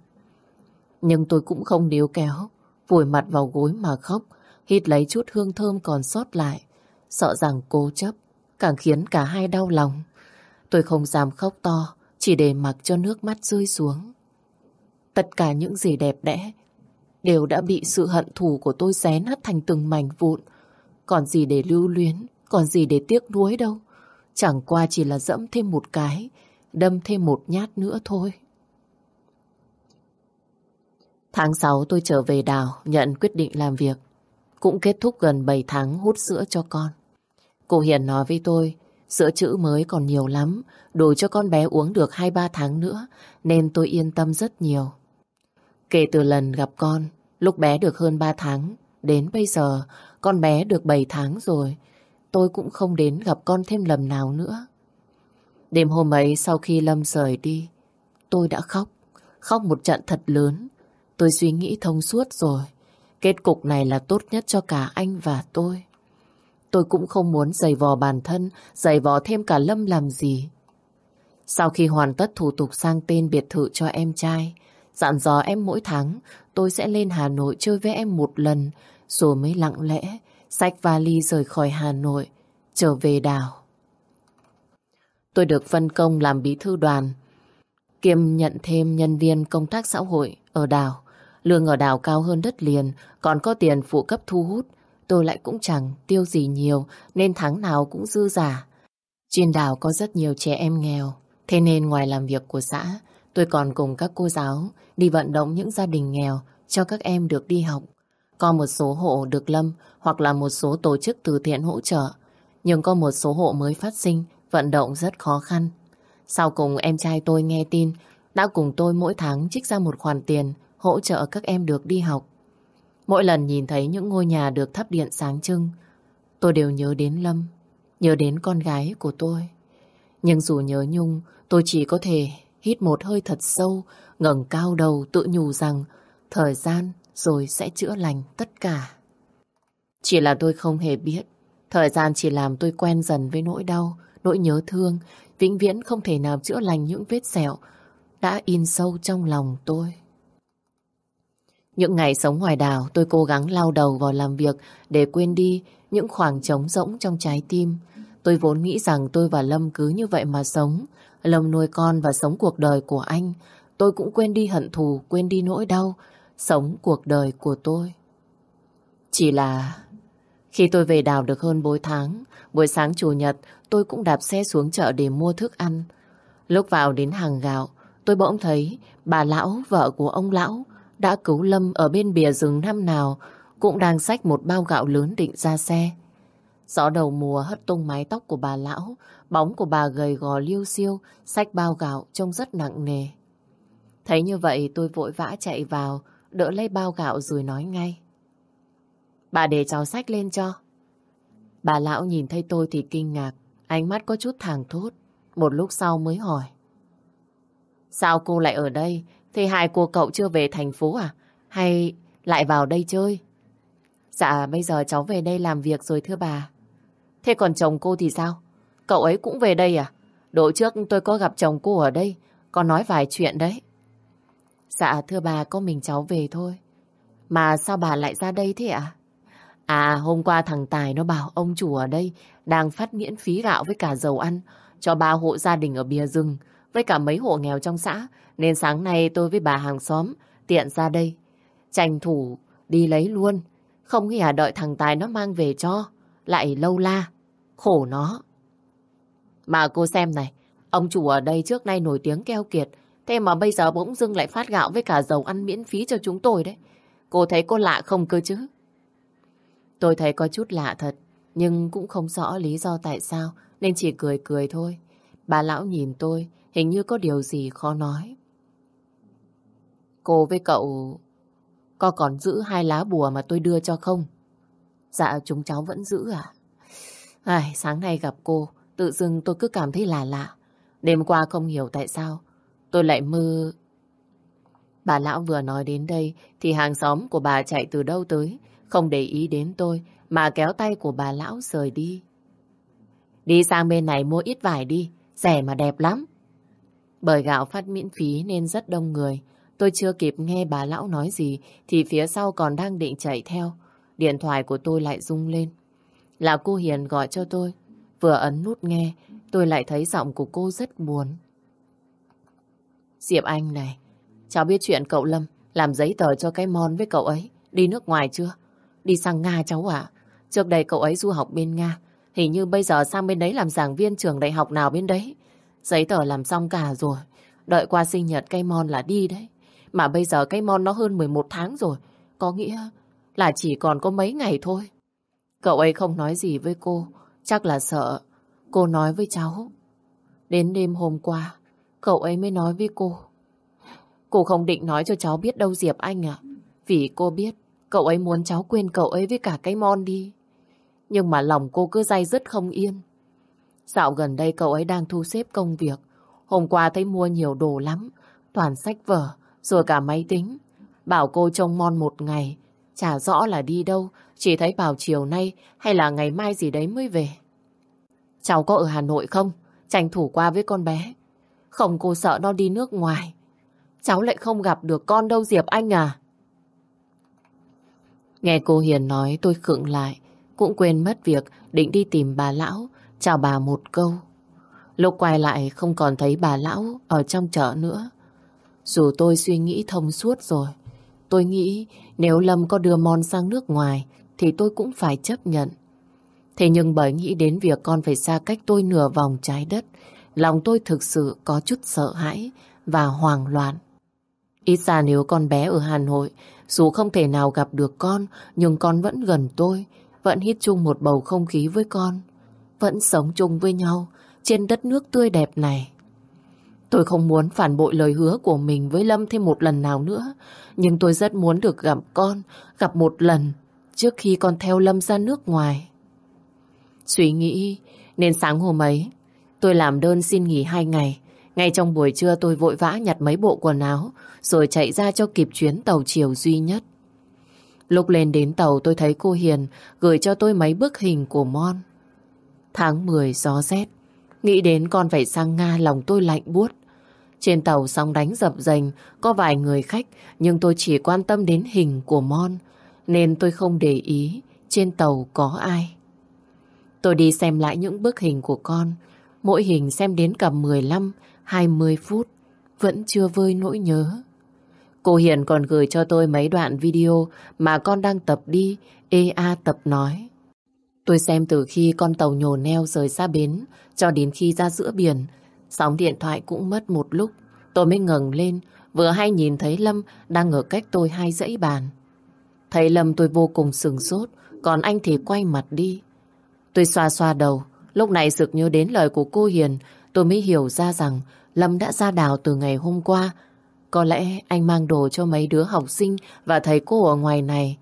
Nhưng tôi cũng không níu kéo, vùi mặt vào gối mà khóc, hít lấy chút hương thơm còn sót lại, sợ rằng cố chấp càng khiến cả hai đau lòng. Tôi không dám khóc to, chỉ để mặc cho nước mắt rơi xuống. Tất cả những gì đẹp đẽ đều đã bị sự hận thù của tôi xé nát thành từng mảnh vụn. Còn gì để lưu luyến, còn gì để tiếc nuối đâu. Chẳng qua chỉ là dẫm thêm một cái, đâm thêm một nhát nữa thôi. Tháng 6 tôi trở về đảo, nhận quyết định làm việc. Cũng kết thúc gần 7 tháng hút sữa cho con. Cô Hiền nói với tôi, sữa chữ mới còn nhiều lắm, đủ cho con bé uống được 2-3 tháng nữa, nên tôi yên tâm rất nhiều. Kể từ lần gặp con, lúc bé được hơn 3 tháng, đến bây giờ con bé được 7 tháng rồi, tôi cũng không đến gặp con thêm lần nào nữa. Đêm hôm ấy sau khi Lâm rời đi, tôi đã khóc, khóc một trận thật lớn. Tôi suy nghĩ thông suốt rồi, kết cục này là tốt nhất cho cả anh và tôi. Tôi cũng không muốn giày vò bản thân, giày vò thêm cả Lâm làm gì. Sau khi hoàn tất thủ tục sang tên biệt thự cho em trai, Dặn dò em mỗi tháng tôi sẽ lên Hà Nội chơi với em một lần rồi mới lặng lẽ xách vali rời khỏi Hà Nội trở về đảo. Tôi được phân công làm bí thư đoàn kiêm nhận thêm nhân viên công tác xã hội ở đảo. Lương ở đảo cao hơn đất liền còn có tiền phụ cấp thu hút tôi lại cũng chẳng tiêu gì nhiều nên tháng nào cũng dư giả. Trên đảo có rất nhiều trẻ em nghèo thế nên ngoài làm việc của xã Tôi còn cùng các cô giáo đi vận động những gia đình nghèo cho các em được đi học. Có một số hộ được lâm hoặc là một số tổ chức từ thiện hỗ trợ. Nhưng có một số hộ mới phát sinh, vận động rất khó khăn. Sau cùng em trai tôi nghe tin đã cùng tôi mỗi tháng trích ra một khoản tiền hỗ trợ các em được đi học. Mỗi lần nhìn thấy những ngôi nhà được thắp điện sáng trưng, tôi đều nhớ đến Lâm, nhớ đến con gái của tôi. Nhưng dù nhớ nhung, tôi chỉ có thể hít một hơi thật sâu, ngẩng cao đầu tự nhủ rằng thời gian rồi sẽ chữa lành tất cả. Chỉ là tôi không hề biết, thời gian chỉ làm tôi quen dần với nỗi đau, nỗi nhớ thương, vĩnh viễn không thể nào chữa lành những vết sẹo đã in sâu trong lòng tôi. Những ngày sống ngoài đảo, tôi cố gắng lao đầu vào làm việc để quên đi những khoảng trống rỗng trong trái tim. Tôi vốn nghĩ rằng tôi và Lâm cứ như vậy mà sống, Lâm nuôi con và sống cuộc đời của anh. Tôi cũng quên đi hận thù, quên đi nỗi đau, sống cuộc đời của tôi. Chỉ là Khi tôi về đảo được hơn bốn tháng, buổi sáng chủ nhật tôi cũng đạp xe xuống chợ để mua thức ăn. Lúc vào đến hàng gạo, tôi bỗng thấy bà lão, vợ của ông lão, đã cứu Lâm ở bên bìa rừng năm nào cũng đang xách một bao gạo lớn định ra xe. Gió đầu mùa hất tung mái tóc của bà lão, bóng của bà gầy gò liêu siêu, xách bao gạo trông rất nặng nề. Thấy như vậy tôi vội vã chạy vào, đỡ lấy bao gạo rồi nói ngay. Bà để cháu xách lên cho. Bà lão nhìn thấy tôi thì kinh ngạc, ánh mắt có chút thàng thốt. Một lúc sau mới hỏi. Sao cô lại ở đây? Thì hai cô cậu chưa về thành phố à? Hay lại vào đây chơi? Dạ, bây giờ cháu về đây làm việc rồi thưa bà. Thế còn chồng cô thì sao? Cậu ấy cũng về đây à? Độ trước tôi có gặp chồng cô ở đây, có nói vài chuyện đấy. Dạ, thưa bà, có mình cháu về thôi. Mà sao bà lại ra đây thế ạ? À? hôm qua thằng Tài nó bảo ông chủ ở đây đang phát miễn phí gạo với cả dầu ăn cho ba hộ gia đình ở bìa rừng với cả mấy hộ nghèo trong xã. Nên sáng nay tôi với bà hàng xóm tiện ra đây. Tranh thủ đi lấy luôn. Không nghĩ à đợi thằng Tài nó mang về cho. Lại lâu la. Khổ nó. Mà cô xem này. Ông chủ ở đây trước nay nổi tiếng keo kiệt. Thế mà bây giờ bỗng dưng lại phát gạo với cả dầu ăn miễn phí cho chúng tôi đấy. Cô thấy cô lạ không cơ chứ? Tôi thấy có chút lạ thật. Nhưng cũng không rõ lý do tại sao. Nên chỉ cười cười thôi. Bà lão nhìn tôi Hình như có điều gì khó nói. Cô với cậu có còn giữ hai lá bùa mà tôi đưa cho không? Dạ chúng cháu vẫn giữ à? Ai, sáng nay gặp cô, tự dưng tôi cứ cảm thấy là lạ. Đêm qua không hiểu tại sao, tôi lại mơ... Bà lão vừa nói đến đây thì hàng xóm của bà chạy từ đâu tới, không để ý đến tôi mà kéo tay của bà lão rời đi. Đi sang bên này mua ít vải đi, rẻ mà đẹp lắm. Bởi gạo phát miễn phí nên rất đông người. Tôi chưa kịp nghe bà lão nói gì thì phía sau còn đang định chạy theo. Điện thoại của tôi lại rung lên. Là cô Hiền gọi cho tôi. Vừa ấn nút nghe, tôi lại thấy giọng của cô rất buồn. Diệp Anh này, cháu biết chuyện cậu Lâm làm giấy tờ cho cái mon với cậu ấy. Đi nước ngoài chưa? Đi sang Nga cháu ạ. Trước đây cậu ấy du học bên Nga. Hình như bây giờ sang bên đấy làm giảng viên trường đại học nào bên đấy. Giấy tờ làm xong cả rồi. Đợi qua sinh nhật cây mon là đi đấy. Mà bây giờ cây mon nó hơn 11 tháng rồi. Có nghĩa là chỉ còn có mấy ngày thôi. Cậu ấy không nói gì với cô. Chắc là sợ. Cô nói với cháu. Đến đêm hôm qua, cậu ấy mới nói với cô. Cô không định nói cho cháu biết đâu Diệp Anh à. Vì cô biết cậu ấy muốn cháu quên cậu ấy với cả cái mon đi. Nhưng mà lòng cô cứ day dứt không yên. Dạo gần đây cậu ấy đang thu xếp công việc. Hôm qua thấy mua nhiều đồ lắm, toàn sách vở, rồi cả máy tính. Bảo cô trông mon một ngày, chả rõ là đi đâu, chỉ thấy bảo chiều nay hay là ngày mai gì đấy mới về. Cháu có ở Hà Nội không? Tranh thủ qua với con bé. Không cô sợ nó đi nước ngoài. Cháu lại không gặp được con đâu Diệp Anh à? Nghe cô Hiền nói tôi khựng lại, cũng quên mất việc định đi tìm bà lão chào bà một câu. Lúc quay lại không còn thấy bà lão ở trong chợ nữa. Dù tôi suy nghĩ thông suốt rồi, tôi nghĩ nếu Lâm có đưa Mon sang nước ngoài thì tôi cũng phải chấp nhận. Thế nhưng bởi nghĩ đến việc con phải xa cách tôi nửa vòng trái đất, lòng tôi thực sự có chút sợ hãi và hoang loạn. Ít ra nếu con bé ở Hà Nội, dù không thể nào gặp được con, nhưng con vẫn gần tôi, vẫn hít chung một bầu không khí với con vẫn sống chung với nhau trên đất nước tươi đẹp này. Tôi không muốn phản bội lời hứa của mình với Lâm thêm một lần nào nữa, nhưng tôi rất muốn được gặp con, gặp một lần trước khi con theo Lâm ra nước ngoài. Suy nghĩ, nên sáng hôm ấy, tôi làm đơn xin nghỉ hai ngày. Ngay trong buổi trưa tôi vội vã nhặt mấy bộ quần áo, rồi chạy ra cho kịp chuyến tàu chiều duy nhất. Lúc lên đến tàu tôi thấy cô Hiền gửi cho tôi mấy bức hình của Mon. Tháng 10 gió rét. Nghĩ đến con phải sang Nga lòng tôi lạnh buốt. Trên tàu sóng đánh dập dành có vài người khách nhưng tôi chỉ quan tâm đến hình của Mon nên tôi không để ý trên tàu có ai. Tôi đi xem lại những bức hình của con. Mỗi hình xem đến cầm 15-20 phút vẫn chưa vơi nỗi nhớ. Cô Hiền còn gửi cho tôi mấy đoạn video mà con đang tập đi, ea tập nói. Tôi xem từ khi con tàu nhổ neo rời xa bến cho đến khi ra giữa biển, sóng điện thoại cũng mất một lúc. Tôi mới ngẩng lên, vừa hay nhìn thấy Lâm đang ở cách tôi hai dãy bàn. Thấy Lâm tôi vô cùng sừng sốt, còn anh thì quay mặt đi. Tôi xoa xoa đầu, lúc này sực nhớ đến lời của cô Hiền, tôi mới hiểu ra rằng Lâm đã ra đảo từ ngày hôm qua. Có lẽ anh mang đồ cho mấy đứa học sinh và thầy cô ở ngoài này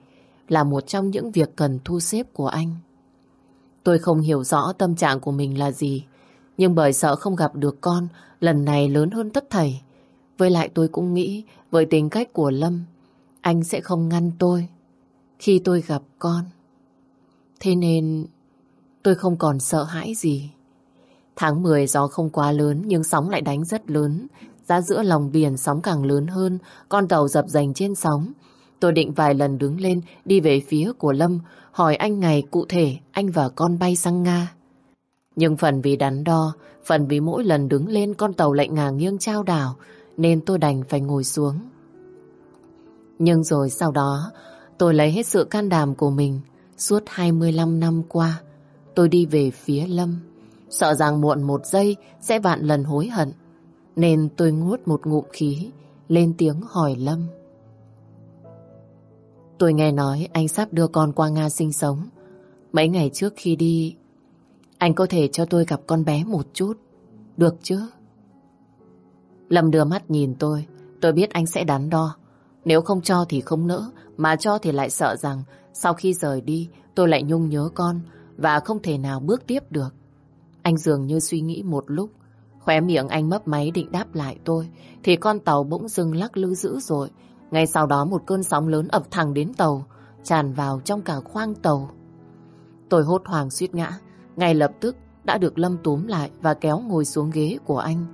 là một trong những việc cần thu xếp của anh. Tôi không hiểu rõ tâm trạng của mình là gì, nhưng bởi sợ không gặp được con, lần này lớn hơn tất thầy. Với lại tôi cũng nghĩ, với tính cách của Lâm, anh sẽ không ngăn tôi khi tôi gặp con. Thế nên tôi không còn sợ hãi gì. Tháng 10 gió không quá lớn nhưng sóng lại đánh rất lớn. Ra giữa lòng biển sóng càng lớn hơn, con tàu dập dành trên sóng. Tôi định vài lần đứng lên đi về phía của Lâm, hỏi anh ngày cụ thể anh và con bay sang Nga. Nhưng phần vì đắn đo, phần vì mỗi lần đứng lên con tàu lại ngả nghiêng trao đảo, nên tôi đành phải ngồi xuống. Nhưng rồi sau đó, tôi lấy hết sự can đảm của mình. Suốt 25 năm qua, tôi đi về phía Lâm. Sợ rằng muộn một giây sẽ vạn lần hối hận. Nên tôi nuốt một ngụm khí, lên tiếng hỏi Lâm. Tôi nghe nói anh sắp đưa con qua Nga sinh sống. Mấy ngày trước khi đi, anh có thể cho tôi gặp con bé một chút. Được chứ? Lâm đưa mắt nhìn tôi. Tôi biết anh sẽ đắn đo. Nếu không cho thì không nỡ, mà cho thì lại sợ rằng sau khi rời đi tôi lại nhung nhớ con và không thể nào bước tiếp được. Anh dường như suy nghĩ một lúc, khóe miệng anh mấp máy định đáp lại tôi, thì con tàu bỗng dưng lắc lư dữ rồi. Ngay sau đó một cơn sóng lớn ập thẳng đến tàu, tràn vào trong cả khoang tàu. Tôi hốt hoảng suýt ngã, ngay lập tức đã được Lâm túm lại và kéo ngồi xuống ghế của anh.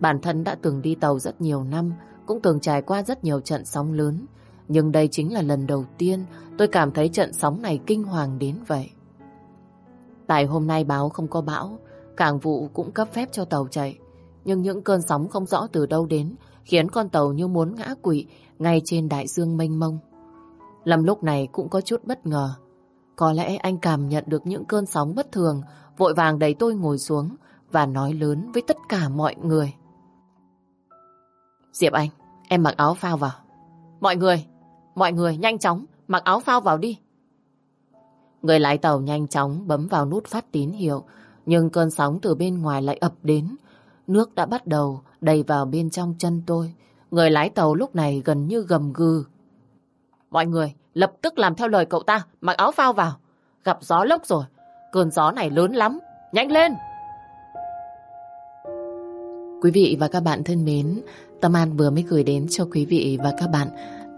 Bản thân đã từng đi tàu rất nhiều năm, cũng từng trải qua rất nhiều trận sóng lớn. Nhưng đây chính là lần đầu tiên tôi cảm thấy trận sóng này kinh hoàng đến vậy. Tại hôm nay báo không có bão, cảng vụ cũng cấp phép cho tàu chạy. Nhưng những cơn sóng không rõ từ đâu đến khiến con tàu như muốn ngã quỵ ngay trên đại dương mênh mông. Lâm lúc này cũng có chút bất ngờ. Có lẽ anh cảm nhận được những cơn sóng bất thường, vội vàng đẩy tôi ngồi xuống và nói lớn với tất cả mọi người. Diệp Anh, em mặc áo phao vào. Mọi người, mọi người nhanh chóng mặc áo phao vào đi. Người lái tàu nhanh chóng bấm vào nút phát tín hiệu, nhưng cơn sóng từ bên ngoài lại ập đến. Nước đã bắt đầu đầy vào bên trong chân tôi. Người lái tàu lúc này gần như gầm gừ. Mọi người lập tức làm theo lời cậu ta, mặc áo phao vào. Gặp gió lốc rồi, cơn gió này lớn lắm, nhanh lên! Quý vị và các bạn thân mến, Tâm An vừa mới gửi đến cho quý vị và các bạn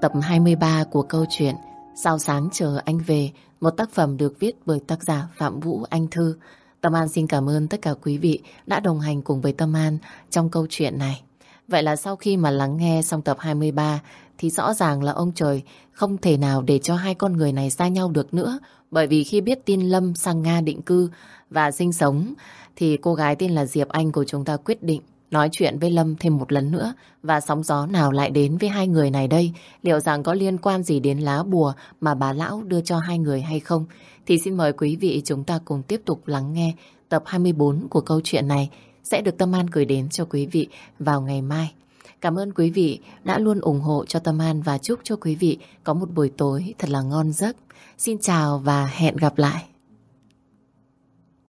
tập 23 của câu chuyện Sao sáng chờ anh về, một tác phẩm được viết bởi tác giả Phạm Vũ Anh Thư. Tâm An xin cảm ơn tất cả quý vị đã đồng hành cùng với Tâm An trong câu chuyện này. Vậy là sau khi mà lắng nghe xong tập 23 thì rõ ràng là ông trời không thể nào để cho hai con người này xa nhau được nữa. Bởi vì khi biết tin Lâm sang Nga định cư và sinh sống, thì cô gái tên là Diệp Anh của chúng ta quyết định nói chuyện với Lâm thêm một lần nữa và sóng gió nào lại đến với hai người này đây? Liệu rằng có liên quan gì đến lá bùa mà bà lão đưa cho hai người hay không? Thì xin mời quý vị chúng ta cùng tiếp tục lắng nghe tập 24 của câu chuyện này sẽ được Tâm An gửi đến cho quý vị vào ngày mai. Cảm ơn quý vị đã luôn ủng hộ cho Tâm An và chúc cho quý vị có một buổi tối thật là ngon giấc. Xin chào và hẹn gặp lại.